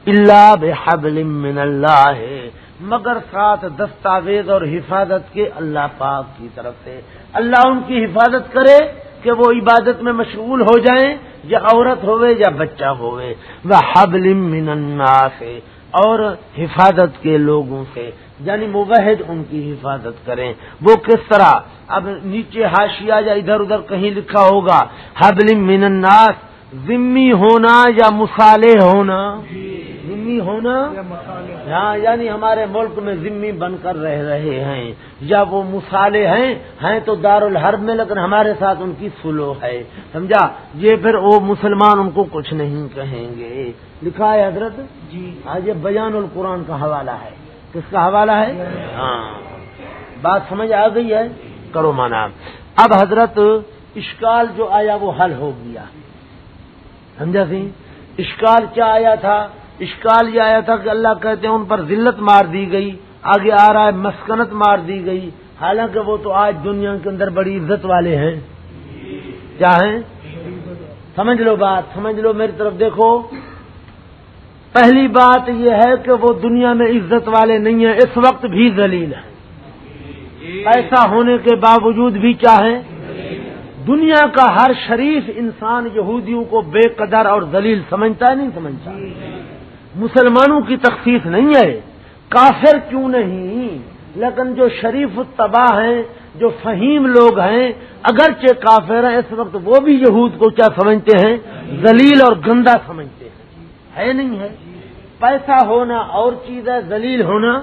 اللہ بحبل من اللہ۔ ہے مگر ساتھ دستاویز اور حفاظت کے اللہ پاک کی طرف سے۔ اللہ ان کی حفاظت کرے کہ وہ عبادت میں مشغول ہو جائیں، یا عورت ہوئے یا بچہ ہوئے۔ وہ حبل من الناس۔ سے اور حفاظت کے لوگوں سے۔ یعنی مبحد ان کی حفاظت کریں۔ وہ کس طرح؟ اب نیچے ہاشیا یا ادھر ادھر کہیں لکھا ہوگا حبل من الناس ذمی ہونا یا مصالح ہونا؟ ذمی ہونا؟ ہاں یعنی ہمارے ملک میں ذمی بن کر رہ رہے ہیں یا وہ مسالے ہیں ہیں تو دار الحرب میں لیکن ہمارے ساتھ ان کی سلو ہے۔ سمجھا؟ یہ پھر وہ مسلمان ان کو کچھ نہیں کہیں گے۔ لکھا ہے حضرت؟ جی۔ ہاں یہ بیان القرآن کا حوالہ ہے۔ کس کا حوالہ ہے؟ ہاں۔ بات سمجھ آ گئی ہے؟ کرو مانا اب حضرت اشکال جو آیا وہ حل ہو گیا۔ سمجھا سی؟ اشکال کیا آیا تھا؟ اشکال یہ آیا تھا کہ اللہ کہتے ہیں ان پر ذلت مار دی گئی آگے آ رہا ہے مسکنت مار دی گئی۔ حالانکہ وہ تو آج دنیا کے اندر بڑی عزت والے ہیں۔ کیا ہیں؟ سمجھ لو بات سمجھ لو میری طرف دیکھو۔ پہلی بات یہ ہے کہ وہ دنیا میں عزت والے نہیں ہیں، اس وقت بھی ذلیل ہیں۔ ایسا ہونے کے باوجود بھی چاہیں۔ دنیا کا ہر شریف انسان یہودیوں کو بے قدر اور ذلیل سمجھتا ہے، نہیں سمجھتا۔ مسلمانوں کی تخصیص نہیں ہے۔ کافر کیوں نہیں؟ لیکن جو شریف التباہ ہیں، جو فہیم لوگ ہیں، اگرچہ کافر ہیں، اس وقت وہ بھی یہود کو کیا سمجھتے ہیں؟ ذلیل اور گندا سمجھتے ہیں۔ ہے نہیں ہے؟ پیسہ ہونا اور چیز ہے ذلیل ہونا۔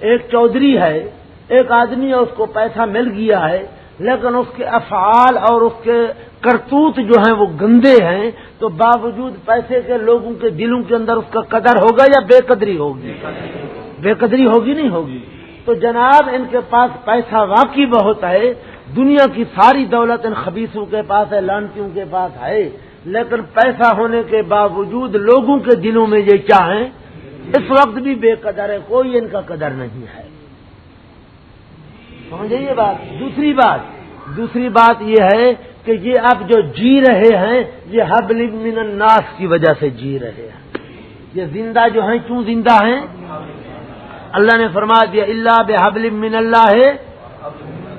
ایک چودھری ہے، ایک آدمی ہے اس کو پیسہ مل گیا ہے، لیکن اس کے افعال اور اس کے کرتوت جو ہیں وہ گندے ہیں، تو باوجود پیسے کے لوگوں کے دلوں کے اندر اس کا قدر ہوگا یا بے قدری ہوگی؟ بے قدری ہوگی نہیں ہوگی؟ تو جناب، ان کے پاس پیسہ واقعی بہت ہے۔ دنیا کی ساری دولت ان خبیصوں کے پاس ہے لانچیوں کے پاس ہے۔ لیکن پیسہ ہونے کے باوجود لوگوں کے دلوں میں یہ چاہیں، اس وقت بھی بے قدر ہے، کوئی ان کا قدر نہیں ہے۔ سمجھے یہ بات؟ دوسری بات دوسری بات یہ ہے کہ یہ اب جو جی رہے ہیں، یہ حبل من الناس کی وجہ سے جی رہے ہیں۔ یہ زندہ جو ہیں، کیوں زندہ ہیں؟ اللہ نے فرما دیا اللہ بے من اللہ ہے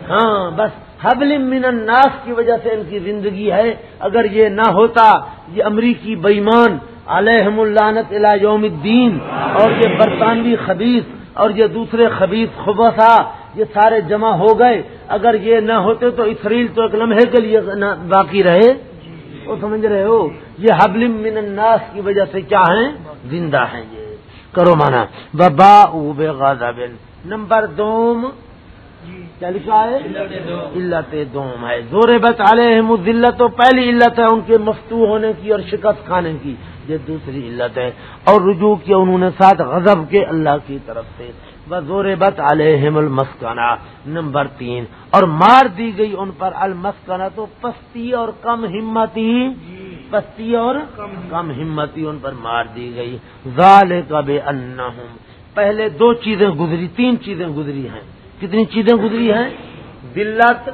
ہاں بس حبل من الناس کی وجہ سے ان کی زندگی ہے۔ اگر یہ نہ ہوتا، یہ امریکی بےمان علیہم اللانت الہ یوم الدین، اور یہ برطانوی خبیص اور یہ دوسرے خبیص خبصا یہ سارے جمع ہو گئے۔ اگر یہ نہ ہوتے تو اسریل تو ایک لمحے کے لیے باقی رہے۔ وہ سمجھ رہے ہو؟ یہ حبل من الناس کی وجہ سے کیا ہیں؟ زندہ ہیں یہ۔ کرو مانا۔ ببا بے غازہ نمبر دوم کیا لکھا ہے؟ علت دوم ہے زور بت علیہم ذلت تو پہلی علت ہے ان کے مفتو ہونے کی اور شکست کھانے کی۔ یہ دوسری علت ہے۔ اور رجوع کیا انہوں نے ساتھ غضب کے اللہ کی طرف سے۔ زور بت علیہم المسکنہ نمبر تین۔ اور مار دی گئی ان پر المسکنہ تو پستی اور کم ہمتی۔ پستی اور کم ہمتی۔ ان پر مار دی گئی۔ ظال کا بے پہلے دو چیزیں گزری تین چیزیں گزری ہیں۔ کتنی چیزیں گزری ہیں؟ دلت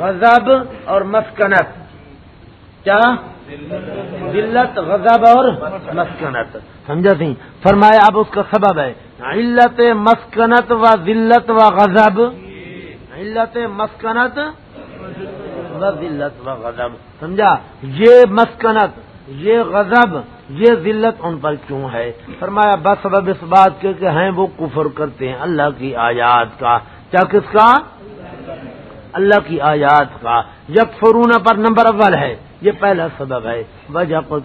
غضب اور مسکنت۔ کیا؟ دلت غضب اور مسکنت۔ سمجھا تھی؟ فرمایا اب اس کا سبب ہے۔ علت مسکنت و ذلت و غضب۔ علت مسکنت و ذلت و غضب۔ سمجھا؟ یہ مسکنت یہ غضب یہ ذلت ان پر کیوں ہے؟ فرمایا بس سبب اس بات کے کہ ہیں وہ کفر کرتے ہیں اللہ کی آیات کا۔ کیا کس کا؟ اللہ کی آیات کا۔ جب فرون پر نمبر اول ہے۔ یہ پہلا سبب ہے۔ وجہ کو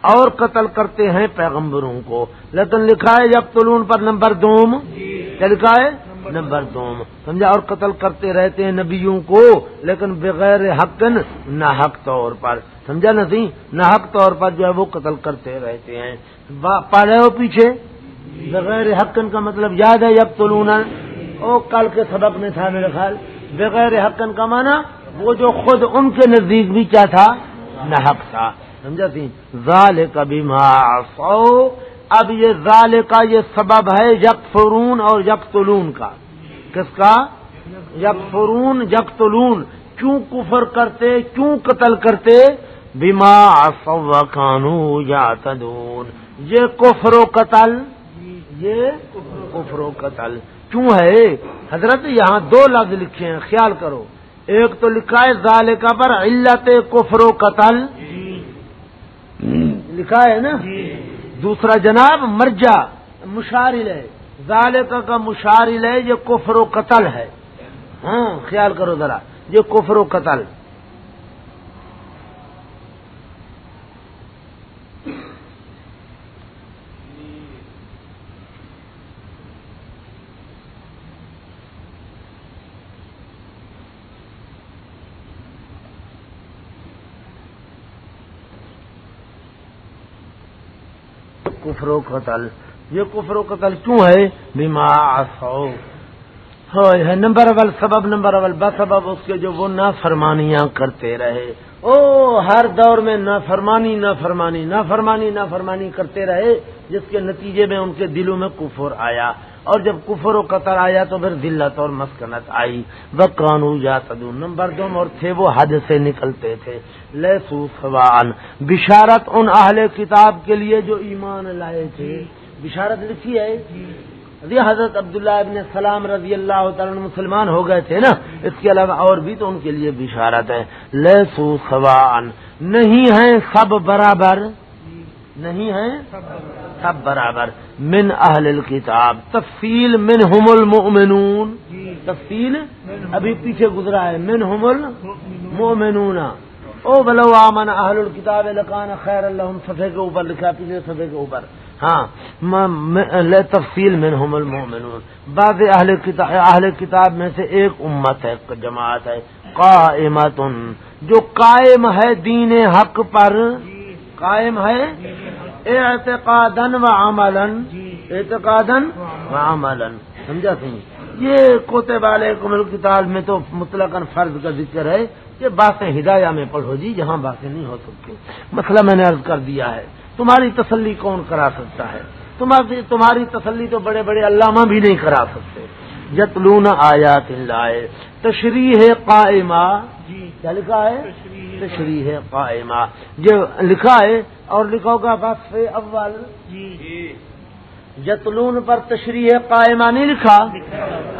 اور قتل کرتے ہیں پیغمبروں کو۔ لیکن لکھا ہے جب تلون پر نمبر دوم۔ کیا لکھا ہے؟ نمبر دوم۔ سمجھا؟ اور قتل کرتے رہتے ہیں نبیوں کو، لیکن بغیر حق نہ حق طور پر۔ سمجھا نہیں نہ حق طور پر جو ہے وہ قتل کرتے رہتے ہیں۔ پڑے ہو پیچھے؟ بغیر حقن کا مطلب یاد ہے جب تلون او کل کے سبق میں تھا میرے خیال، بغیر حقن کا مانا وہ جو خود ان کے نزدیک بھی کیا تھا، نہ حق تھا۔ سمجھا سی ظال کا اب یہ ظال کا یہ سبب ہے یک فرون اور یک تلون کا۔ کس کا؟ یک فرون یک تلون کیوں کفر کرتے، کیوں قتل کرتے؟ بیما قانو یا تدون یہ کفر و قتل، یہ کفر و قتل۔ کیوں ہے؟ حضرت یہاں دو لفظ لکھے ہیں خیال کرو۔ ایک تو لکھا ہے ظال کا پر علت کفر و قتل۔ لکھا ہے نا؟ دوسرا جناب مرجا مشارل ہے۔ ظالقہ کا مشارل ہے یہ کفر و قتل ہے۔ ہاں خیال کرو ذرا یہ کفر و قتل۔ کفر و قتل۔ یہ کفر و قتل کیوں ہے؟ بیما ہے نمبر اول سبب، نمبر اول بسبب، اس کے جو وہ نافرمانیاں کرتے رہے۔ او، ہر دور میں نافرمانی فرمانی نہ فرمانی نہ فرمانی نہ فرمانی کرتے رہے، جس کے نتیجے میں ان کے دلوں میں کفر آیا۔ اور جب کفر و قطر آیا تو پھر ذلت اور مسکنت آئی۔ وہ قانو یا تدو نمبر دو اور تھے وہ حد سے نکلتے تھے۔ لسو سوان بشارت ان اہل کتاب کے لیے جو ایمان لائے تھے۔ بشارت لکھی ہے۔ جی حضرت عبداللہ ابن سلام رضی اللہ تعالیٰ مسلمان ہو گئے تھے نا۔ اس کے علاوہ اور بھی تو ان کے لیے بشارت ہے لسو سوان نہیں ہیں سب برابر۔ نہیں ہیں سب برابر من اہل الكتاب تفصیل من ہم المؤمنون تفصیل ابھی پیچھے گزرا ہے من ہم المؤمنون۔ او بلو آمن اہل الكتاب لکان خیر اللہ صفحے کے اوپر لکھا پیچھے صفحے کے اوپر۔ ہاں تفصیل من ہم المؤمنون۔ بعض اہل کتاب اہل کتاب میں سے ایک امت ہے جماعت ہے قائمت جو قائم ہے دین حق پر۔ قائم ہے؟ اعتقادن و عملن اعتقادن و عملن سمجھا سی یہ کوتے والے کمل کتاب میں تو مطلق فرض کا ذکر ہے یہ باتیں ہدایہ میں پڑھو جی جہاں باتیں نہیں ہو سکتی۔ مسئلہ میں نے عرض کر دیا ہے تمہاری تسلی کون کرا سکتا ہے؟ تمہاری تسلی تو بڑے بڑے علامہ بھی نہیں کرا سکتے۔ یتلون آیات اللہ تشریح قائمہ۔ جی۔ کیا لکھا ہے؟ تشریح قائمہ۔ جو لکھا ہے اور لکھو گا بس اول۔ جی۔ یتلون پر تشریح قائمہ نہیں لکھا؟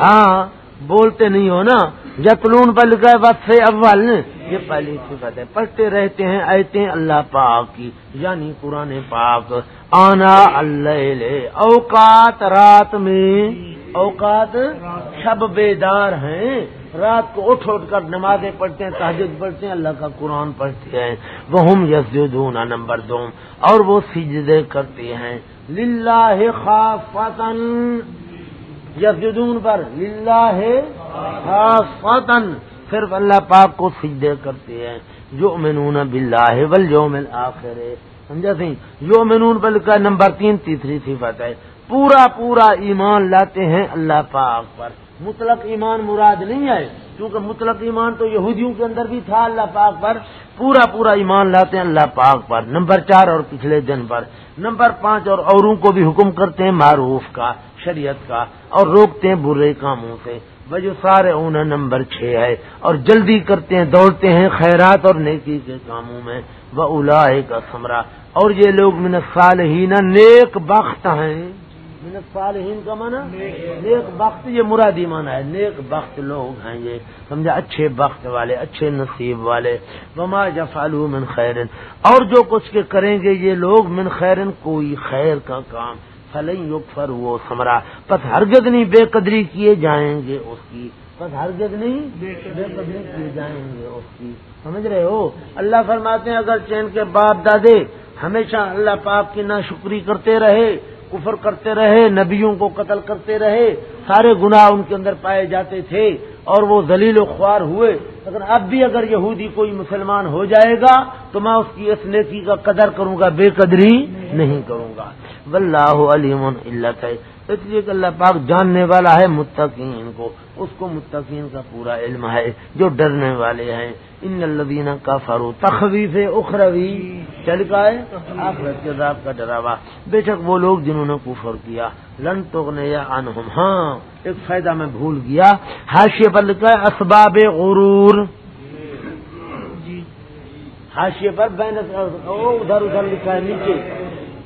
ہاں بولتے نہیں ہو نا۔ یتلون پر لکھا ہے بس اول۔ یہ پہلی صفت ہے۔ پڑھتے رہتے ہیں ایتے اللہ پاک کی یعنی قرآن پاک۔ آنا اللہ اوقات رات میں۔ اوقات شب بیدار ہیں۔ رات کو اٹھ اٹھ کر نمازیں پڑھتے ہیں تحجد پڑھتے ہیں، اللہ کا قرآن پڑھتے ہیں۔ وہ ہم یسجدون نمبر دو۔ اور وہ سجدے کرتے ہیں۔ للہ خاصن یسجدون پر۔ للہ خاصن صرف اللہ پاک کو سجدے کرتے ہیں۔ جو منون بلّہ بل جو مل آخر سمجھا سی جو منون بل کا نمبر تین، تیسری صفت ہے۔ پورا پورا ایمان لاتے ہیں اللہ پاک پر۔ مطلق ایمان مراد نہیں ہے، کیونکہ مطلق ایمان تو یہودیوں کے اندر بھی تھا، اللہ پاک پر پورا پورا ایمان لاتے ہیں، اللہ پاک پر۔ نمبر چار اور پچھلے دن پر۔ نمبر پانچ اور اوروں کو بھی حکم کرتے ہیں، معروف کا، شریعت کا، اور روکتے ہیں برے کاموں سے۔ جو سارے اون نمبر چھ ہے۔ اور جلدی کرتے ہیں، دوڑتے ہیں خیرات اور نیکی کے کاموں میں۔ وہ الا کا سمرا۔ اور یہ لوگ من صالحین نیک بخت ہیں۔ من صالحین کا مانا نیک بخت یہ مرادی مانا ہے۔ نیک بخت لوگ ہیں یہ، سمجھا؟ اچھے بخت والے، اچھے نصیب والے۔ وما جفالو من خیرن۔ اور جو کچھ کے کریں گے یہ لوگ، من خیرن کوئی خیر کا کام۔ فلن یکفر وہ سمرا پس ہرگز نہیں بے قدری کیے جائیں گے اس کی۔ پس ہرگز نہیں بے قدری کیے جائیں گے اس کی۔ سمجھ رہے ہو؟ اللہ فرماتے ہیں، اگر چین کے باپ دادے، ہمیشہ اللہ پاک کی نہ شکری کرتے رہے کفر کرتے رہے، نبیوں کو قتل کرتے رہے، سارے گناہ ان کے اندر پائے جاتے تھے اور وہ ذلیل و خوار ہوئے۔ لیکن اب بھی اگر یہودی کوئی مسلمان ہو جائے گا تو میں اس کی اس نیکی کا قدر کروں گا، بے قدری نہیں کروں گا۔ واللہ علیم علت ہے اس لیے کہ اللہ پاک جاننے والا ہے متقین کو۔ اس کو متقین کا پورا علم ہے جو ڈرنے والے ہیں۔ ان الدینہ کا فرو تخویف اخروی۔ چل کا ہے؟ آخرت کے ذات کا ڈراوا۔ بے شک وہ لوگ جنہوں نے کفر کیا لن توگنے یا انہم ہاں ایک فائدہ میں بھول گیا۔ حاشیے پر لکھا ہے اسباب غرور۔ حاشیے پر بین ادھر ادھر لکھا ہے نیچے۔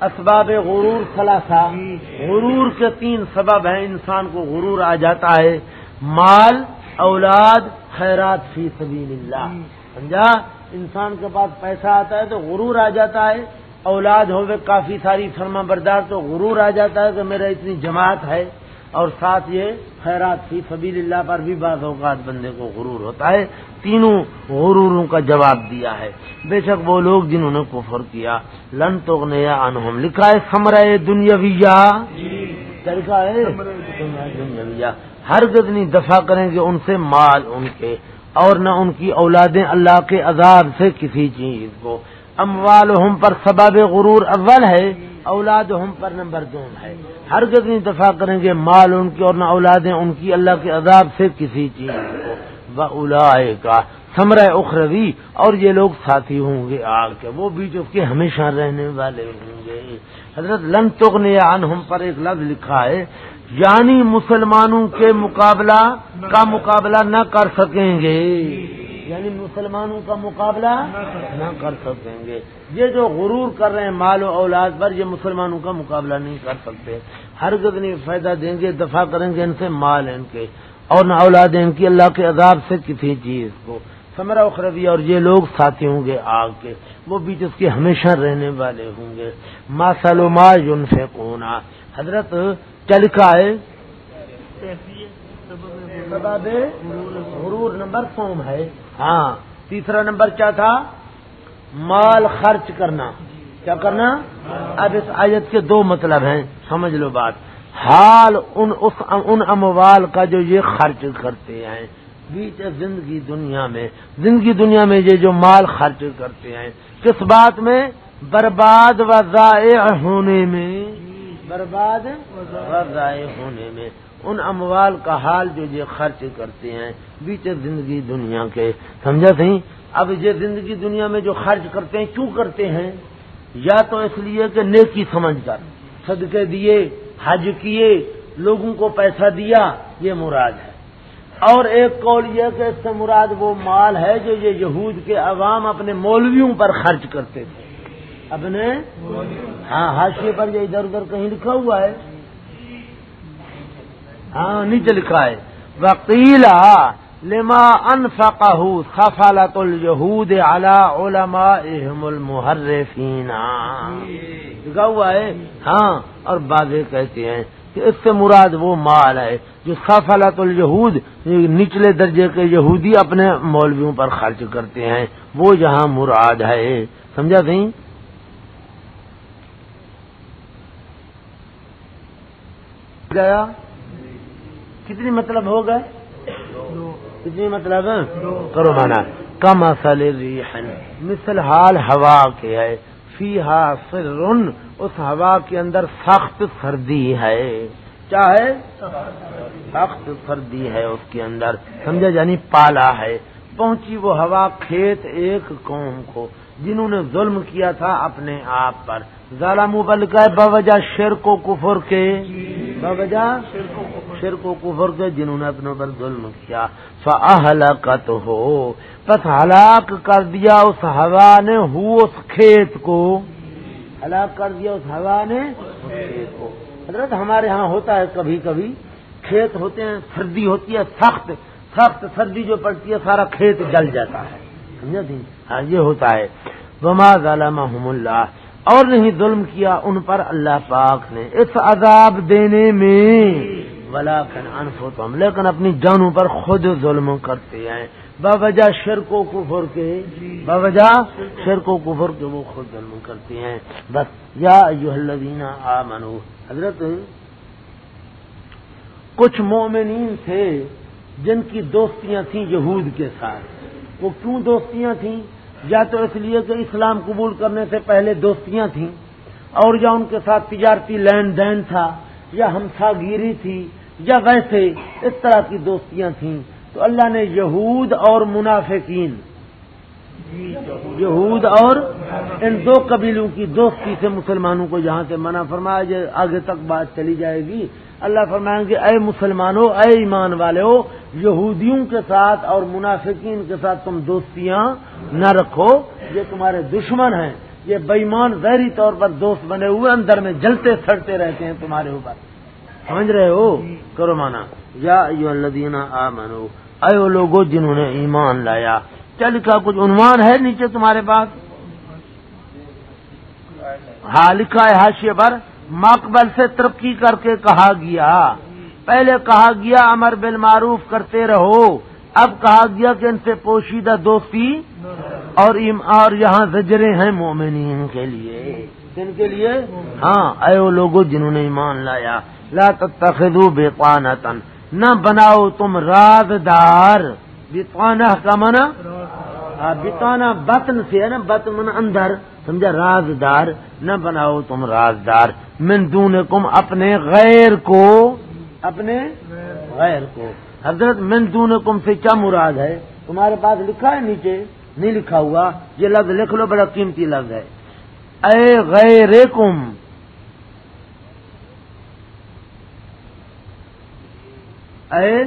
اسباب غرور خلاصہ۔ غرور کے تین سبب ہیں، انسان کو غرور آ جاتا ہے۔ مال، اولاد، خیرات فی سبیل اللہ سمجھا؟ انسان کے پاس پیسہ آتا ہے تو غرور آ جاتا ہے۔ اولاد ہوئے، کافی ساری فرما بردار تو غرور آ جاتا ہے کہ میرا اتنی جماعت ہے۔ اور ساتھ یہ خیرات فی سبیل اللہ پر بھی بعض اوقات بندے کو غرور ہوتا ہے۔ تینوں غروروں کا جواب دیا ہے۔ بے شک وہ لوگ جنہوں نے کفر کیا، لن تو انہم لکھا ہے سمرا دنیا طریقہ ہے؟ دنیا ہر گدنی دفاع کریں گے ان سے مال ان کے، اور نہ ان کی اولادیں اللہ کے عذاب سے کسی چیز کو۔ اموال ہم پر سباب غرور اول ہے۔ اولاد ہم پر نمبر دو ہے۔ ہر گدنی دفاع کریں گے مال ان کی اور نہ اولادیں ان کی۔ اللہ کے عذاب سے کسی چیز کو۔ کا سمرہ اخروی، اور یہ لوگ ساتھی ہوں گے آگ کے۔ وہ بھی جو کہ ہمیشہ رہنے والے ہوں گے۔ حضرت لن تغنی ہم پر ایک لفظ لکھا ہے۔ یعنی مسلمانوں کے مقابلہ کا مقابلہ نہ کر سکیں گے۔ یعنی مسلمانوں کا مقابلہ نہ کر سکیں گے یہ جو غرور کر رہے ہیں مال و اولاد پر، یہ مسلمانوں کا مقابلہ نہیں کر سکتے۔ ہر نہیں فائدہ دیں گے، دفاع کریں گے ان سے، مال ان کے۔ اور نہ اولاد ان کی، اللہ کے عذاب سے کسی چیز کو۔ سمرا اخروی اور یہ لوگ ساتھی ہوں گے آگ کے۔ وہ بیچ اس کے ہمیشہ رہنے والے ہوں گے۔ ما سلوما یون کونا حضرت لکھا ہے۔ غرور نمبر سوم ہے۔ ہاں تیسرا نمبر کیا تھا؟ مال خرچ کرنا۔ کیا کرنا؟ اب اس آیت کے دو مطلب ہیں، سمجھ لو بات۔ حال ان اس ان اموال کا جو یہ خرچ کرتے ہیں۔ بیچ زندگی دنیا میں۔ زندگی دنیا میں یہ جو مال خرچ کرتے ہیں۔ کس بات میں؟ برباد و ضائع ہونے میں۔ برباد و ضائع ہونے میں۔ ان اموال کا حال جو یہ خرچ کرتے ہیں بیچ زندگی دنیا کے، سمجھا سی اب یہ زندگی دنیا میں جو خرچ کرتے ہیں، کیوں کرتے ہیں؟ یا تو اس لیے کہ نیکی سمجھ کر صدقے دیے، حج کیے، لوگوں کو پیسہ دیا، یہ مراد ہے۔ اور ایک قول یہ کہ اس سے مراد وہ مال ہے جو یہ یہود کے عوام اپنے مولویوں پر خرچ کرتے تھے۔ اپنے؟ ہاں حاشیے پر یہ ادھر ادھر کہیں لکھا ہوا ہے۔ ہاں نیچے لکھا ہے۔ وکیلا لما انفقہ سفالت الہود علی علماء المحرفین لکھا ہوا ہے ہاں اور بازے کہتے ہیں کہ اس سے مراد وہ مال ہے جو سفالت الہود نچلے درجے کے یہودی اپنے مولویوں پر خرچ کرتے ہیں۔ وہ جہاں مراد ہے۔ سمجھا سی گیا کتنی مطلب ہو گئے؟ کتنی مطلب کرو مانا۔ کم اصل مثل حال ہوا کے ہے۔ فی ہا اس ہوا کے اندر سخت سردی ہے۔ چاہے سخت سردی ہے اس کے اندر۔ سمجھا یعنی پالا ہے۔ پہنچی وہ ہوا کھیت ایک قوم کو جنہوں نے ظلم کیا تھا اپنے آپ پر۔ ظالم بل کا باوجہ شیر کو کفر کے۔ باوجہ شیر کو کفر کے جنہوں نے اپنے پر ظلم کیا۔ فہلاکت ہو بس ہلاک کر دیا اس ہوا نے، ہو اس کھیت کو۔ ہلاک کر دیا اس ہوا نے کھیت کو۔ حضرت، ہمارے ہاں ہوتا ہے کبھی کبھی، کھیت ہوتے ہیں، سردی ہوتی ہے، سخت سخت سردی جو پڑتی ہے، سارا کھیت جل جاتا ہے۔ سمجھا تھی ہاں یہ ہوتا ہے۔ وما ظالم اللہ اور نہیں ظلم کیا ان پر اللہ پاک نے۔ اس عذاب دینے میں ولا کن لیکن اپنی جانوں پر خود ظلم کرتے ہیں۔ باوجہ شرک و کفر کے، باوجہ شرک و کفر کے وہ خود ظلم کرتے ہیں۔ بس، یا الذین آمنو۔ حضرت، کچھ مومنین تھے جن کی دوستیاں تھیں یہود کے ساتھ۔ وہ کیوں دوستیاں تھیں؟ یا تو اس لیے کہ اسلام قبول کرنے سے پہلے دوستیاں تھیں اور یا ان کے ساتھ تجارتی لین دین تھا، یا ہمسا گیری تھی یا ویسے اس طرح کی دوستیاں تھیں، تو اللہ نے یہود اور منافقین، یہود اور ان دو قبیلوں کی دوستی سے مسلمانوں کو جہاں سے منع فرمایا آگے تک بات چلی جائے گی۔ اللہ فرمائیں گے، اے مسلمانوں، اے ایمان والے ہو، یہودیوں کے ساتھ اور منافقین کے ساتھ تم دوستیاں نہ رکھو۔ یہ تمہارے دشمن ہیں، یہ بےمان ظہری طور پر دوست بنے ہوئے، اندر میں جلتے سڑتے رہتے ہیں تمہارے اوپر۔ سمجھ رہے ہو؟ کرو مانا۔ یا الدینہ آ منو اے وہ لوگوں جنہوں نے ایمان لایا۔ کیا لکھا کچھ عنوان ہے نیچے تمہارے پاس؟ ہاں لکھا ہے حاشیے پر۔ مقبل سے ترقی کر کے کہا گیا۔ پہلے کہا گیا، امر بل معروف کرتے رہو۔ اب کہا گیا کہ ان سے پوشیدہ دوستی اور اور یہاں زجرے ہیں مومنین کے لیے۔ کن کے لیے؟ ہاں اے وہ لوگوں جنہوں نے ایمان لایا۔ لا تتخذو بے نہ بناؤ تم رازدار. بتوانا کا منا بتانا بطن سے ہے نا، بطن من اندر. سمجھا؟ رازدار. نہ بناؤ تم رازدار. من دونکم اپنے غیر کو، اپنے غیر کو. حضرت من دونکم سے کیا مراد ہے؟ تمہارے پاس لکھا ہے نیچے؟ نہیں لکھا ہوا. یہ لفظ لکھ لو، بڑا قیمتی لفظ ہے. اے غیر کم اے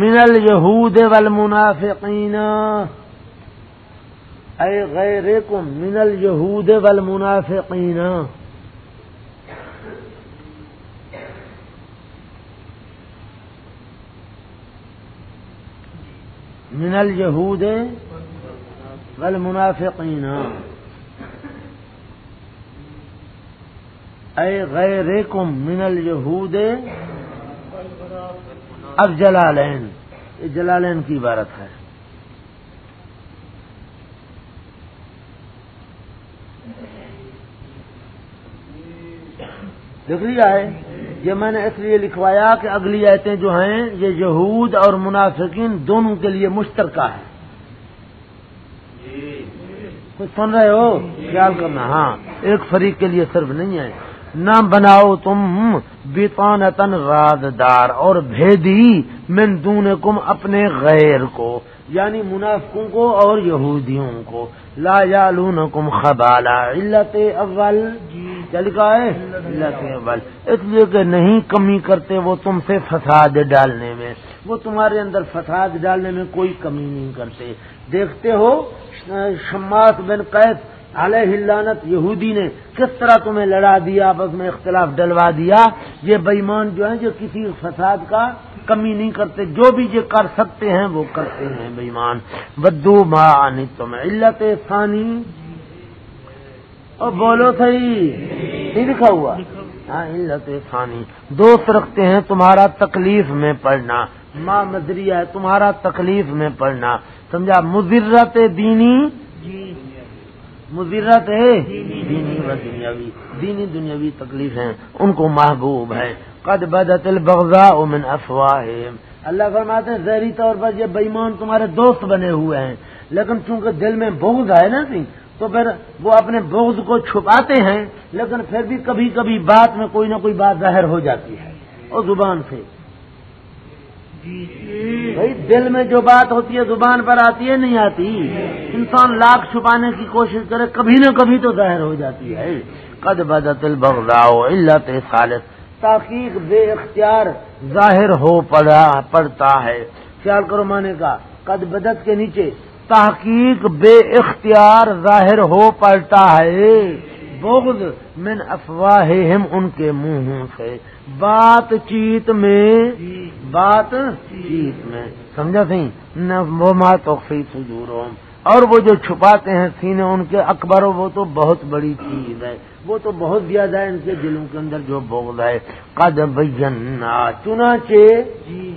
من الہود والمنافقین. اے غیرکم من الہود والمنافقین. من اليهود والمنافقين أي غيركم من اليهود اب جلالین، یہ جلالین کی عبارت ہے۔ دیکھ لیا ہے؟ یہ میں نے اس لیے لکھوایا کہ اگلی آیتیں جو ہیں، یہ یہود اور منافقین دونوں کے لیے مشترکہ ہے کچھ سن رہے ہو؟ خیال کرنا ہاں ایک فریق کے لیے صرف نہیں ہے۔ نہ بناؤ تم بیتان تن رازدار اور بھیدی من دون کم اپنے غیر کو یعنی منافقوں کو اور یہودیوں کو۔ لا یا خبالا، علت اول۔ جی، کیا لکھا ہے اس لیے کہ نہیں کمی کرتے وہ تم سے فساد ڈالنے میں۔ وہ تمہارے اندر فساد ڈالنے میں کوئی کمی نہیں کرتے۔ دیکھتے ہو، شماس بن قید علیہ اللانت یہودی نے کس طرح تمہیں لڑا دیا آپس میں اختلاف ڈلوا دیا؟ یہ بےمان جو ہیں، جو کسی فساد کا کمی نہیں کرتے، جو بھی یہ کر سکتے ہیں، وہ کرتے ہیں بےمان بدو ماں تم علت ثانی۔ اور بولو صحیح، نہیں لکھا ہوا؟ ہاں علت ثانی۔ دوست رکھتے ہیں، تمہارا تکلیف میں پڑھنا۔ ماں مدریہ ہے، تمہارا تکلیف میں پڑھنا۔ سمجھا؟ مضرت دینی۔ جی۔ مضرت ہے۔ دینی و دنیاوی۔ دینی دنیاوی تکلیف ہیں۔ ان کو محبوب ہے۔ قد بدت البغضاء من افواہم۔ اللہ فرماتے ہیں زہری طور پر یہ بےمان تمہارے دوست بنے ہوئے ہیں۔ لیکن چونکہ دل میں بغض ہے نا سی تو پھر وہ اپنے بغض کو چھپاتے ہیں لیکن پھر بھی کبھی کبھی بات میں کوئی نہ کوئی بات ظاہر ہو جاتی ہے۔ اور زبان سے بھائی دل میں جو بات ہوتی ہے، زبان پر آتی ہے، نہیں آتی۔ انسان لاکھ چھپانے کی کوشش کرے، کبھی نہ کبھی تو ظاہر ہو جاتی ہے۔ قد بدت البغضاء علت خالص۔ تحقیق بے اختیار ظاہر ہو پڑا، پڑتا ہے۔ خیال کرو مانے کا۔ قد بدت کے نیچے تحقیق بے اختیار ظاہر ہو پڑتا ہے۔ بغض من افواہہم ان کے منہوں سے۔ بات چیت میں، بات چیت میں۔ سمجھا سی وہ ماں تو اور وہ جو چھپاتے ہیں سینے ان کے اکبر، وہ تو بہت بڑی چیز ہے۔ وہ تو بہت زیادہ ہے ان کے دلوں کے اندر جو بغض ہے۔ قد بینا، چنانچہ،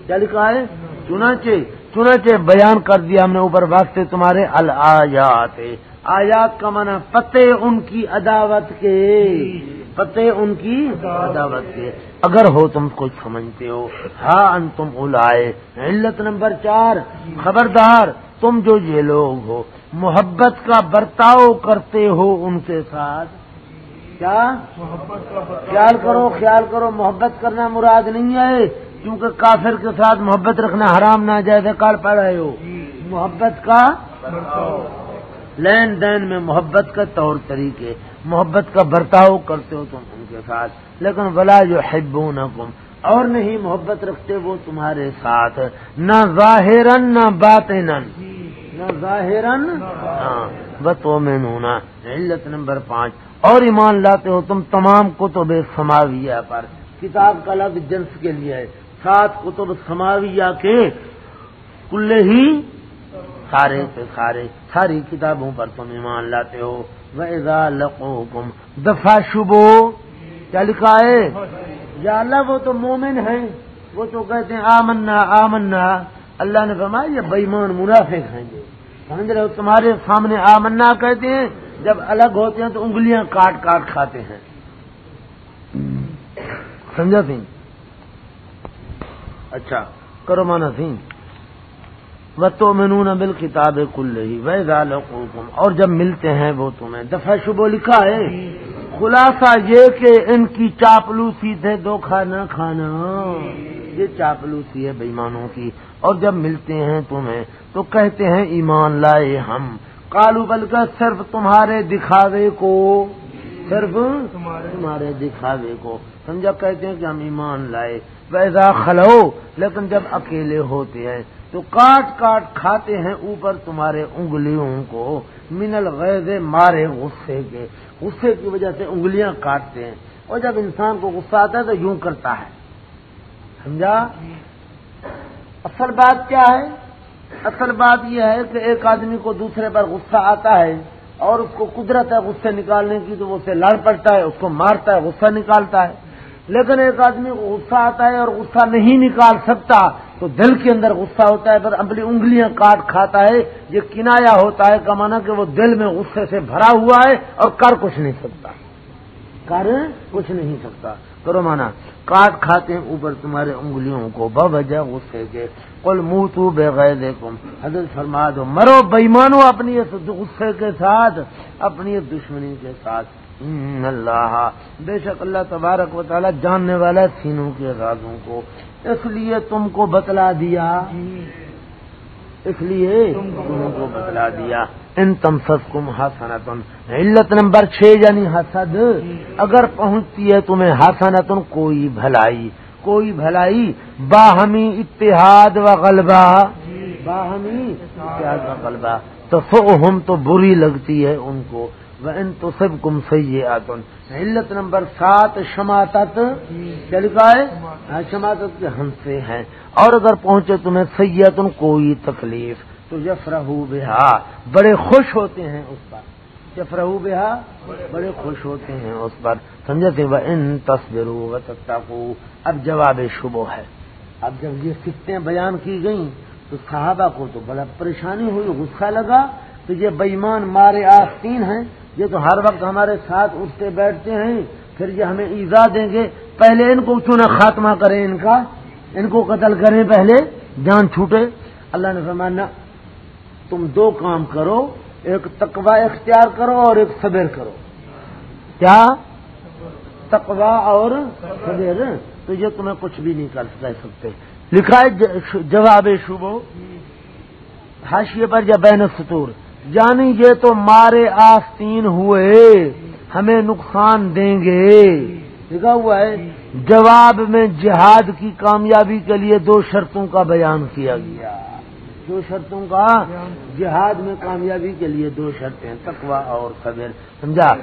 کیا لکھا ہے؟ چنانچہ چنانچہ بیان کر دیا ہم نے اوپر واسطے تمہارے الآیات۔ آیات کا معنی پتے ان کی عداوت کے۔ پتے ان کی عداوت کے۔ اگر ہو تم کچھ سمجھتے ہو ہاں ان تم اولائے۔ علت نمبر چار، خبردار، تم جو یہ لوگ ہو، محبت کا برتاؤ کرتے ہو ان کے ساتھ۔ کیا؟ خیال کرو خیال کرو، محبت کرنا مراد نہیں ہے۔ کیونکہ کافر کے ساتھ محبت رکھنا حرام نہ جائے کال پڑ رہے ہو۔ محبت کا لین دین میں محبت کا طور طریقے، محبت کا برتاؤ کرتے ہو تم ان کے ساتھ، لیکن بلا جو حبو نہ اور نہیں محبت رکھتے وہ تمہارے ساتھ، نہ ظاہر نہ بات نہ ظاہر بتو میں ہاں، نونا علت نمبر پانچ، اور ایمان لاتے ہو تم تمام کتب سماویہ پر۔ کتاب کا لفظ جنس کے لیے ہے۔ سات کتب سماویہ کے کل ہی سارے سے سارے ساری کتابوں پر تم ایمان لاتے ہو۔ ویزا لقو دفاع شبو کیا لکھا ہے؟ یا اللہ وہ تو مومن ہے وہ تو کہتے ہیں آمنا آمنا۔ اللہ نے فرمایا، یہ بےمان منافق ہیں یہ۔ سمجھ رہے ہو؟ تمہارے سامنے آمنا کہتے ہیں۔ جب الگ ہوتے ہیں تو انگلیاں کاٹ کاٹ کھاتے ہیں۔ سمجھا سنگھ؟ اچھا کرو مانا سنگھ۔ وہ تو مینون بل کتاب کل ہی اور جب ملتے ہیں وہ تمہیں۔ دفعہ شبو لکھا ہے۔ خلاصہ یہ کہ ان کی چاپلوسی تھے دھوکھا نہ کھانا۔ یہ چاپلوسی ہے بےمانوں کی۔ اور جب ملتے ہیں تمہیں، تو کہتے ہیں ایمان لائے ہم۔ کالو بل کا صرف تمہارے دکھاوے کو۔ صرف تمہارے دکھاوے کو۔ سمجھا کہتے ہیں کہ ہم ایمان لائے۔ ویسا خلو لیکن جب اکیلے ہوتے ہیں تو کاٹ کاٹ کھاتے ہیں اوپر تمہارے انگلیوں کو منل غیظ مارے غصے کے۔ غصے کی وجہ سے انگلیاں کاٹتے ہیں۔ اور جب انسان کو غصہ آتا ہے تو یوں کرتا ہے۔ سمجھا؟ اصل بات کیا ہے؟ اصل بات یہ ہے کہ ایک آدمی کو دوسرے پر غصہ آتا ہے اور اس کو قدرت ہے غصے نکالنے کی، تو وہ اسے لڑ پڑتا ہے، اس کو مارتا ہے، غصہ نکالتا ہے۔ لیکن ایک آدمی کو غصہ آتا ہے اور غصہ نہیں نکال سکتا تو دل کے اندر غصہ ہوتا ہے پر اپنی انگلیاں کاٹ کھاتا ہے، یہ کنایا ہوتا ہے کمانا کہ وہ دل میں غصے سے بھرا ہوا ہے اور کر کچھ نہیں سکتا۔ کر کچھ نہیں سکتا۔ کرو مانا کاٹ کھاتے ہیں اوپر تمہارے انگلیوں کو بجہ غصے کے۔ کل منہ تو بے حضرت فرما دو، مرو بےمانو اپنی غصے کے ساتھ، اپنی دشمنی کے ساتھ۔ اللہ بے شک اللہ تبارک و تعالی جاننے والا سینوں کے رازوں کو۔ اس لیے تم کو بتلا دیا۔ اس لیے تم کو بتلا دیا۔ ان تم سب کم علت نمبر چھ یعنی حسد۔ اگر پہنچتی ہے تمہیں ہاسنتن کوئی بھلائی۔ کوئی بھلائی۔ باہمی اتحاد و غلبہ۔ باہمی اتحاد و غلبہ۔ تو ہم تو بری لگتی ہے ان کو۔ ان تو سب کم صحیح علت نمبر سات، شماتت۔ چل ہے؟ ہاں، شماتت کے ہنسے ہیں۔ اور اگر پہنچے تمہیں سیتن کوئی تکلیف۔ تو یفرہ بہا۔ بڑے خوش ہوتے ہیں اس پر۔ یفرہ بہا۔ بڑے خوش ہوتے ہیں اس پر۔ سمجھتے وہ ان تصویروں و اب جواب شبو ہے۔ اب جب یہ سکتیں بیان کی گئیں، تو صحابہ کو تو بڑا پریشانی ہوئی، غصہ لگا۔ تو یہ بےمان مارے آستین ہیں۔ یہ تو ہر وقت ہمارے ساتھ اٹھتے بیٹھتے ہیں، پھر یہ ہمیں ایزا دیں گے۔ پہلے ان کو چنا خاتمہ کریں ان کا؟ ان کو قتل کریں پہلے، جان چھوٹے۔ اللہ نے فرمانا تم دو کام کرو، ایک تقوا اختیار کرو اور ایک صبر کرو۔ کیا؟ تقوا اور صبر۔ تو یہ تمہیں کچھ بھی نہیں کر سکتے۔ لکھا ہے جواب شبو۔ حاشیے پر یا بین سطور یعنی یہ تو مارے آستین ہوئے، ہمیں نقصان دیں گے۔ لکھا ہوا ہے، جواب میں جہاد کی کامیابی کے لیے دو شرطوں کا بیان کیا گیا۔ دو شرطوں کا، جہاد میں کامیابی کے لیے دو شرطیں تقوا اور صبر۔ سمجھا؟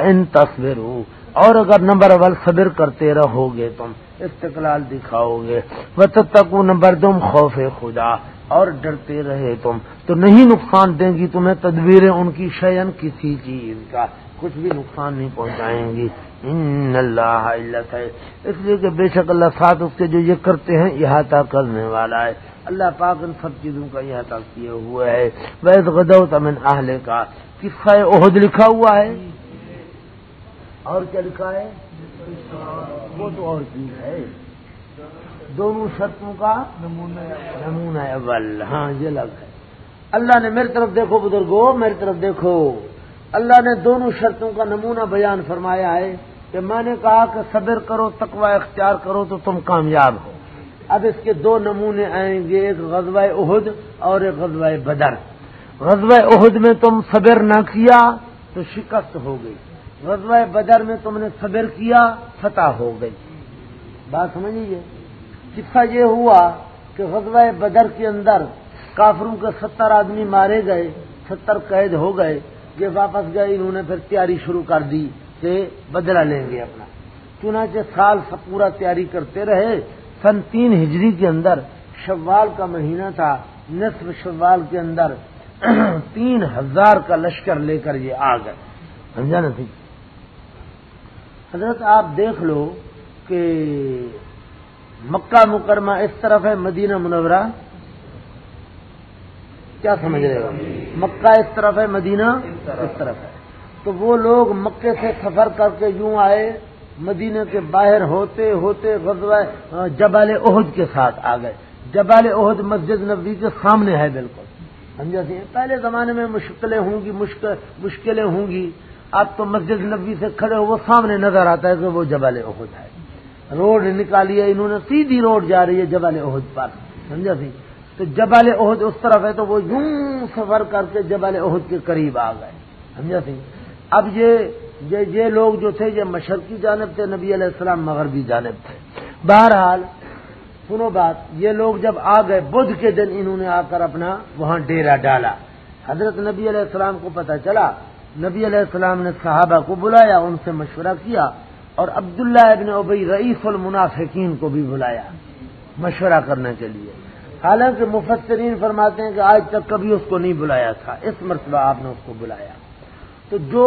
ان تصویر ہو اور اگر نمبر اول صبر کرتے رہو گے، تم استقلال دکھاؤ گے۔ وہ تب نمبر دم خوف خدا۔ اور ڈرتے رہے تم۔ تو نہیں نقصان دیں گی تمہیں تدبیریں ان کی شین کسی چیز کا کچھ بھی نقصان نہیں پہنچائیں گی۔ ان اللہ علت ہے اس لیے کہ بے شک اللہ ساتھ اس کے جو یہ کرتے ہیں، احاطہ کرنے والا ہے۔ اللہ پاک ان سب چیزوں کا احاطہ کیے ہوئے ہے۔ ویس غدو تمن اہل کا قصہ عہد لکھا ہوا ہے۔ اور کیا لکھا ہے؟ وہ تو اور چیز ہے۔ دونوں شرطوں کا نمونہ اول۔ ہاں یہ لگ ہے۔ اللہ نے میری طرف دیکھو بزرگو، میری طرف دیکھو۔ اللہ نے دونوں شرطوں کا نمونہ بیان فرمایا ہے کہ میں نے کہا کہ صبر کرو، تقوی اختیار کرو تو تم کامیاب ہو۔ اب اس کے دو نمونے آئیں گے، ایک غزوہ عہد اور ایک غزوہ بدر۔ غزوہ عہد میں تم صبر نہ کیا تو شکست ہو گئی۔ غزوہ بدر میں تم نے صبر کیا، فتح ہو گئی۔ بات سمجھیے؟ قصہ یہ ہوا کہ غزوہ بدر کے اندر کافروں کے ستر آدمی مارے گئے، ستر قید ہو گئے یہ واپس گئے، انہوں نے پھر تیاری شروع کر دی کہ بدلہ لیں گے اپنا۔ چنانچہ سال سب پورا تیاری کرتے رہے، سن تین ہجری کے اندر، شوال کا مہینہ تھا، نصف شوال کے اندر <clears throat> تین ہزار کا لشکر لے کر یہ آ گئے۔ سمجھا نا حضرت آپ دیکھ لو کہ مکہ مکرمہ اس طرف ہے، مدینہ منورہ۔ کیا سمجھ رہے ہو؟ مکہ اس طرف ہے، مدینہ اس طرف ہے۔ تو وہ لوگ مکے سے سفر کر کے یوں آئے، مدینہ کے باہر ہوتے ہوتے غزوہ جبال عہد کے ساتھ آ گئے۔ جبال عہد مسجد نبی کے سامنے ہے بالکل۔ سمجھا سی؟ پہلے زمانے میں مشکلیں ہوں گی مشکلیں ہوں گی۔ اب تو مسجد نبی سے کھڑے ہو، وہ سامنے نظر آتا ہے کہ وہ جبال عہد ہے۔ روڈ نکالی ہے انہوں نے سیدھی روڈ جا رہی ہے جبل عہد پر۔ سمجھا سی؟ تو جبل عہد اس طرف ہے تو وہ یوں سفر کر کے جبل عہد کے قریب آ گئے۔ سمجھا سی؟ اب یہ یہ لوگ جو تھے، یہ مشرقی جانب تھے، نبی علیہ السلام مغربی جانب تھے۔ بہرحال، سنو بات، یہ لوگ جب آ گئے، بدھ کے دن انہوں نے آ کر اپنا وہاں ڈیرا ڈالا۔ حضرت نبی علیہ السلام کو پتہ چلا۔ نبی علیہ السلام نے صحابہ کو بلایا، ان سے مشورہ کیا اور عبداللہ ابن ابئی رئیس المنافقین کو بھی بلایا مشورہ کرنے کے لیے۔ حالانکہ مفسرین فرماتے ہیں کہ آج تک کبھی اس کو نہیں بلایا تھا، اس مرتبہ آپ نے اس کو بلایا۔ تو جو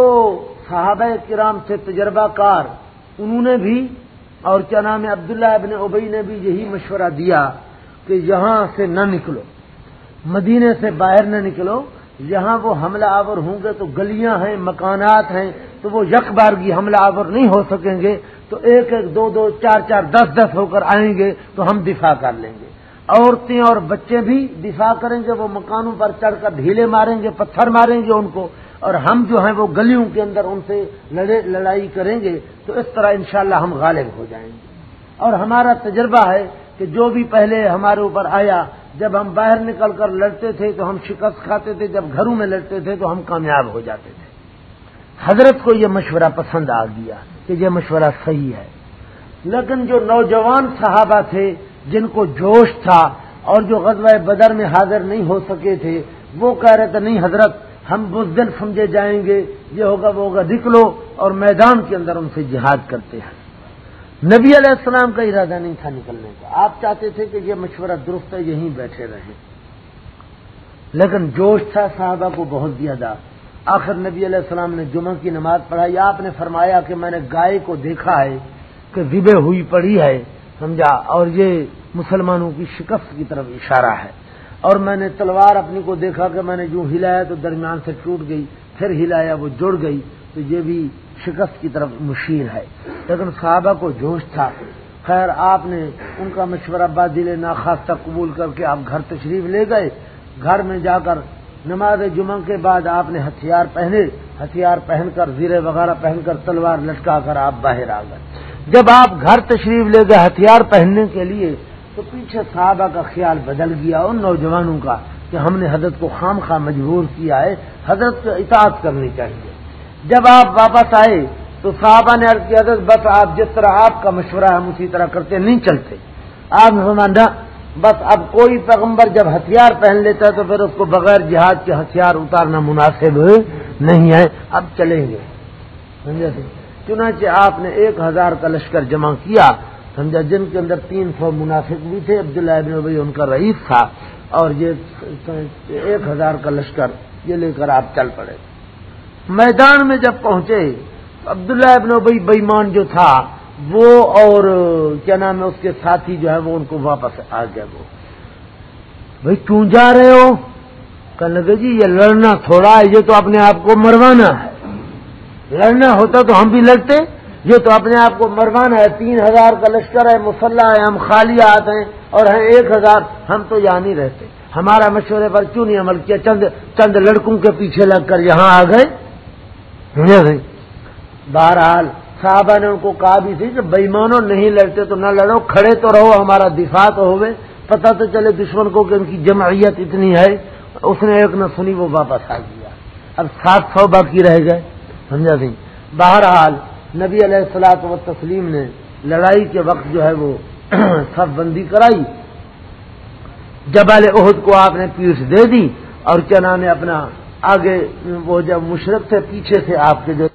صحابہ کرام سے تجربہ کار انہوں نے بھی اور کیا نام ہے، عبداللہ ابن ابئی نے بھی یہی مشورہ دیا کہ یہاں سے نہ نکلو، مدینے سے باہر نہ نکلو، یہاں وہ حملہ آور ہوں گے تو گلیاں ہیں، مکانات ہیں، تو وہ یک بارگی حملہ آور نہیں ہو سکیں گے، تو ایک ایک دو دو چار چار دس دس ہو کر آئیں گے تو ہم دفاع کر لیں گے۔ عورتیں اور بچے بھی دفاع کریں گے، وہ مکانوں پر چڑھ کر ڈھیلے ماریں گے، پتھر ماریں گے ان کو، اور ہم جو ہیں وہ گلیوں کے اندر ان سے لڑائی کریں گے، تو اس طرح انشاءاللہ ہم غالب ہو جائیں گے۔ اور ہمارا تجربہ ہے کہ جو بھی پہلے ہمارے اوپر آیا، جب ہم باہر نکل کر لڑتے تھے تو ہم شکست کھاتے تھے، جب گھروں میں لڑتے تھے تو ہم کامیاب ہو جاتے تھے۔ حضرت کو یہ مشورہ پسند آ گیا کہ یہ مشورہ صحیح ہے۔ لیکن جو نوجوان صحابہ تھے جن کو جوش تھا اور جو غزوہ بدر میں حاضر نہیں ہو سکے تھے، وہ کہہ رہے تھے، نہیں حضرت، ہم بزدل سمجھے جائیں گے، یہ ہوگا، وہ ہوگا نکلو اور میدان کے اندر ان سے جہاد کرتے ہیں۔ نبی علیہ السلام کا ارادہ نہیں تھا نکلنے کا۔ آپ چاہتے تھے کہ یہ مشورہ درست ہے، یہیں بیٹھے رہے لیکن جوش تھا، صحابہ کو بہت زیادہ۔ آخر نبی علیہ السلام نے جمعہ کی نماز پڑھائی۔ آپ نے فرمایا کہ میں نے گائے کو دیکھا ہے کہ ذبے ہوئی پڑی ہے۔ سمجھا؟ اور یہ مسلمانوں کی شکست کی طرف اشارہ ہے۔ اور میں نے تلوار اپنی کو دیکھا کہ میں نے جو ہلایا تو درمیان سے ٹوٹ گئی، پھر ہلایا وہ جڑ گئی، تو یہ بھی شکست کی طرف مشیر ہے۔ لیکن صحابہ کو جوش تھا۔ خیر، آپ نے ان کا مشورہ بادل ناخواستہ قبول کر کے آپ گھر تشریف لے گئے۔ گھر میں جا کر نماز جمعہ کے بعد آپ نے ہتھیار پہنے۔ ہتھیار پہن کر زیرے وغیرہ پہن کر تلوار لٹکا کر آپ باہر آ گئے۔ جب آپ گھر تشریف لے گئے ہتھیار پہننے کے لیے، تو پیچھے صحابہ کا خیال بدل گیا، ان نوجوانوں کا، کہ ہم نے حضرت کو خام خواہ مجبور کیا ہے، حضرت کو اطاعت کرنی چاہیے۔ جب آپ واپس آئے، تو صحابہ نے عرض کیا، حضرت بس آپ جس طرح آپ کا مشورہ ہم اسی طرح کرتے، نہیں چلتے۔ آپ نے بس اب کوئی پیغمبر جب ہتھیار پہن لیتا ہے، تو پھر اس کو بغیر جہاد کے ہتھیار اتارنا مناسب نہیں ہے۔ اب چلیں گے۔ سمجھے چنانچہ آپ نے ایک ہزار کا لشکر جمع کیا۔ سمجھا، جن کے اندر تین سو منافق بھی تھے، عبداللہ ابن ابئی ان کا رئیس تھا۔ اور یہ ایک ہزار کا لشکر، یہ لے کر آپ چل پڑے۔ میدان میں جب پہنچے عبداللہ ابن ابئی بئیمان جو تھا، وہ اور کیا نام ہے، اس کے ساتھی جو ہے، وہ ان کو واپس آ گیا وہ بھائی کیوں جا رہے ہو؟ کہنے لگے جی یہ لڑنا تھوڑا ہے، یہ تو اپنے آپ کو مروانا ہے۔ لڑنا ہوتا تو ہم بھی لڑتے۔ یہ تو اپنے آپ کو مروانا ہے، تین ہزار کا لشکر ہے، مسلح ہے، ہم خالی آتے ہیں اور ہیں ایک ہزار۔ ہم تو یہاں نہیں رہتے۔ ہمارا مشورے پر کیوں نہیں عمل کیا؟ چند چند لڑکوں کے پیچھے لگ کر یہاں آ گئے۔ بہرحال صحابہ نے ان کو کہا بھی تھی کہ بےمانو نہیں لڑتے تو نہ لڑو، کھڑے تو رہو، ہمارا دفاع تو ہوئے۔ پتہ تو چلے دشمن کو کہ ان کی جمعیت اتنی ہے۔ اس نے ایک نہ سنی، وہ واپس آ گیا۔ اب سات سو باقی رہ گئے۔ سمجھا سی بہرحال نبی علیہ السلاط و تسلیم نے لڑائی کے وقت جو ہے وہ <clears throat> سب بندی کرائی۔ جبال عہد کو آپ نے پیٹھ دے دی اور چنا نے اپنا آگے وہ جب مشرق تھے پیچھے سے آپ کے جو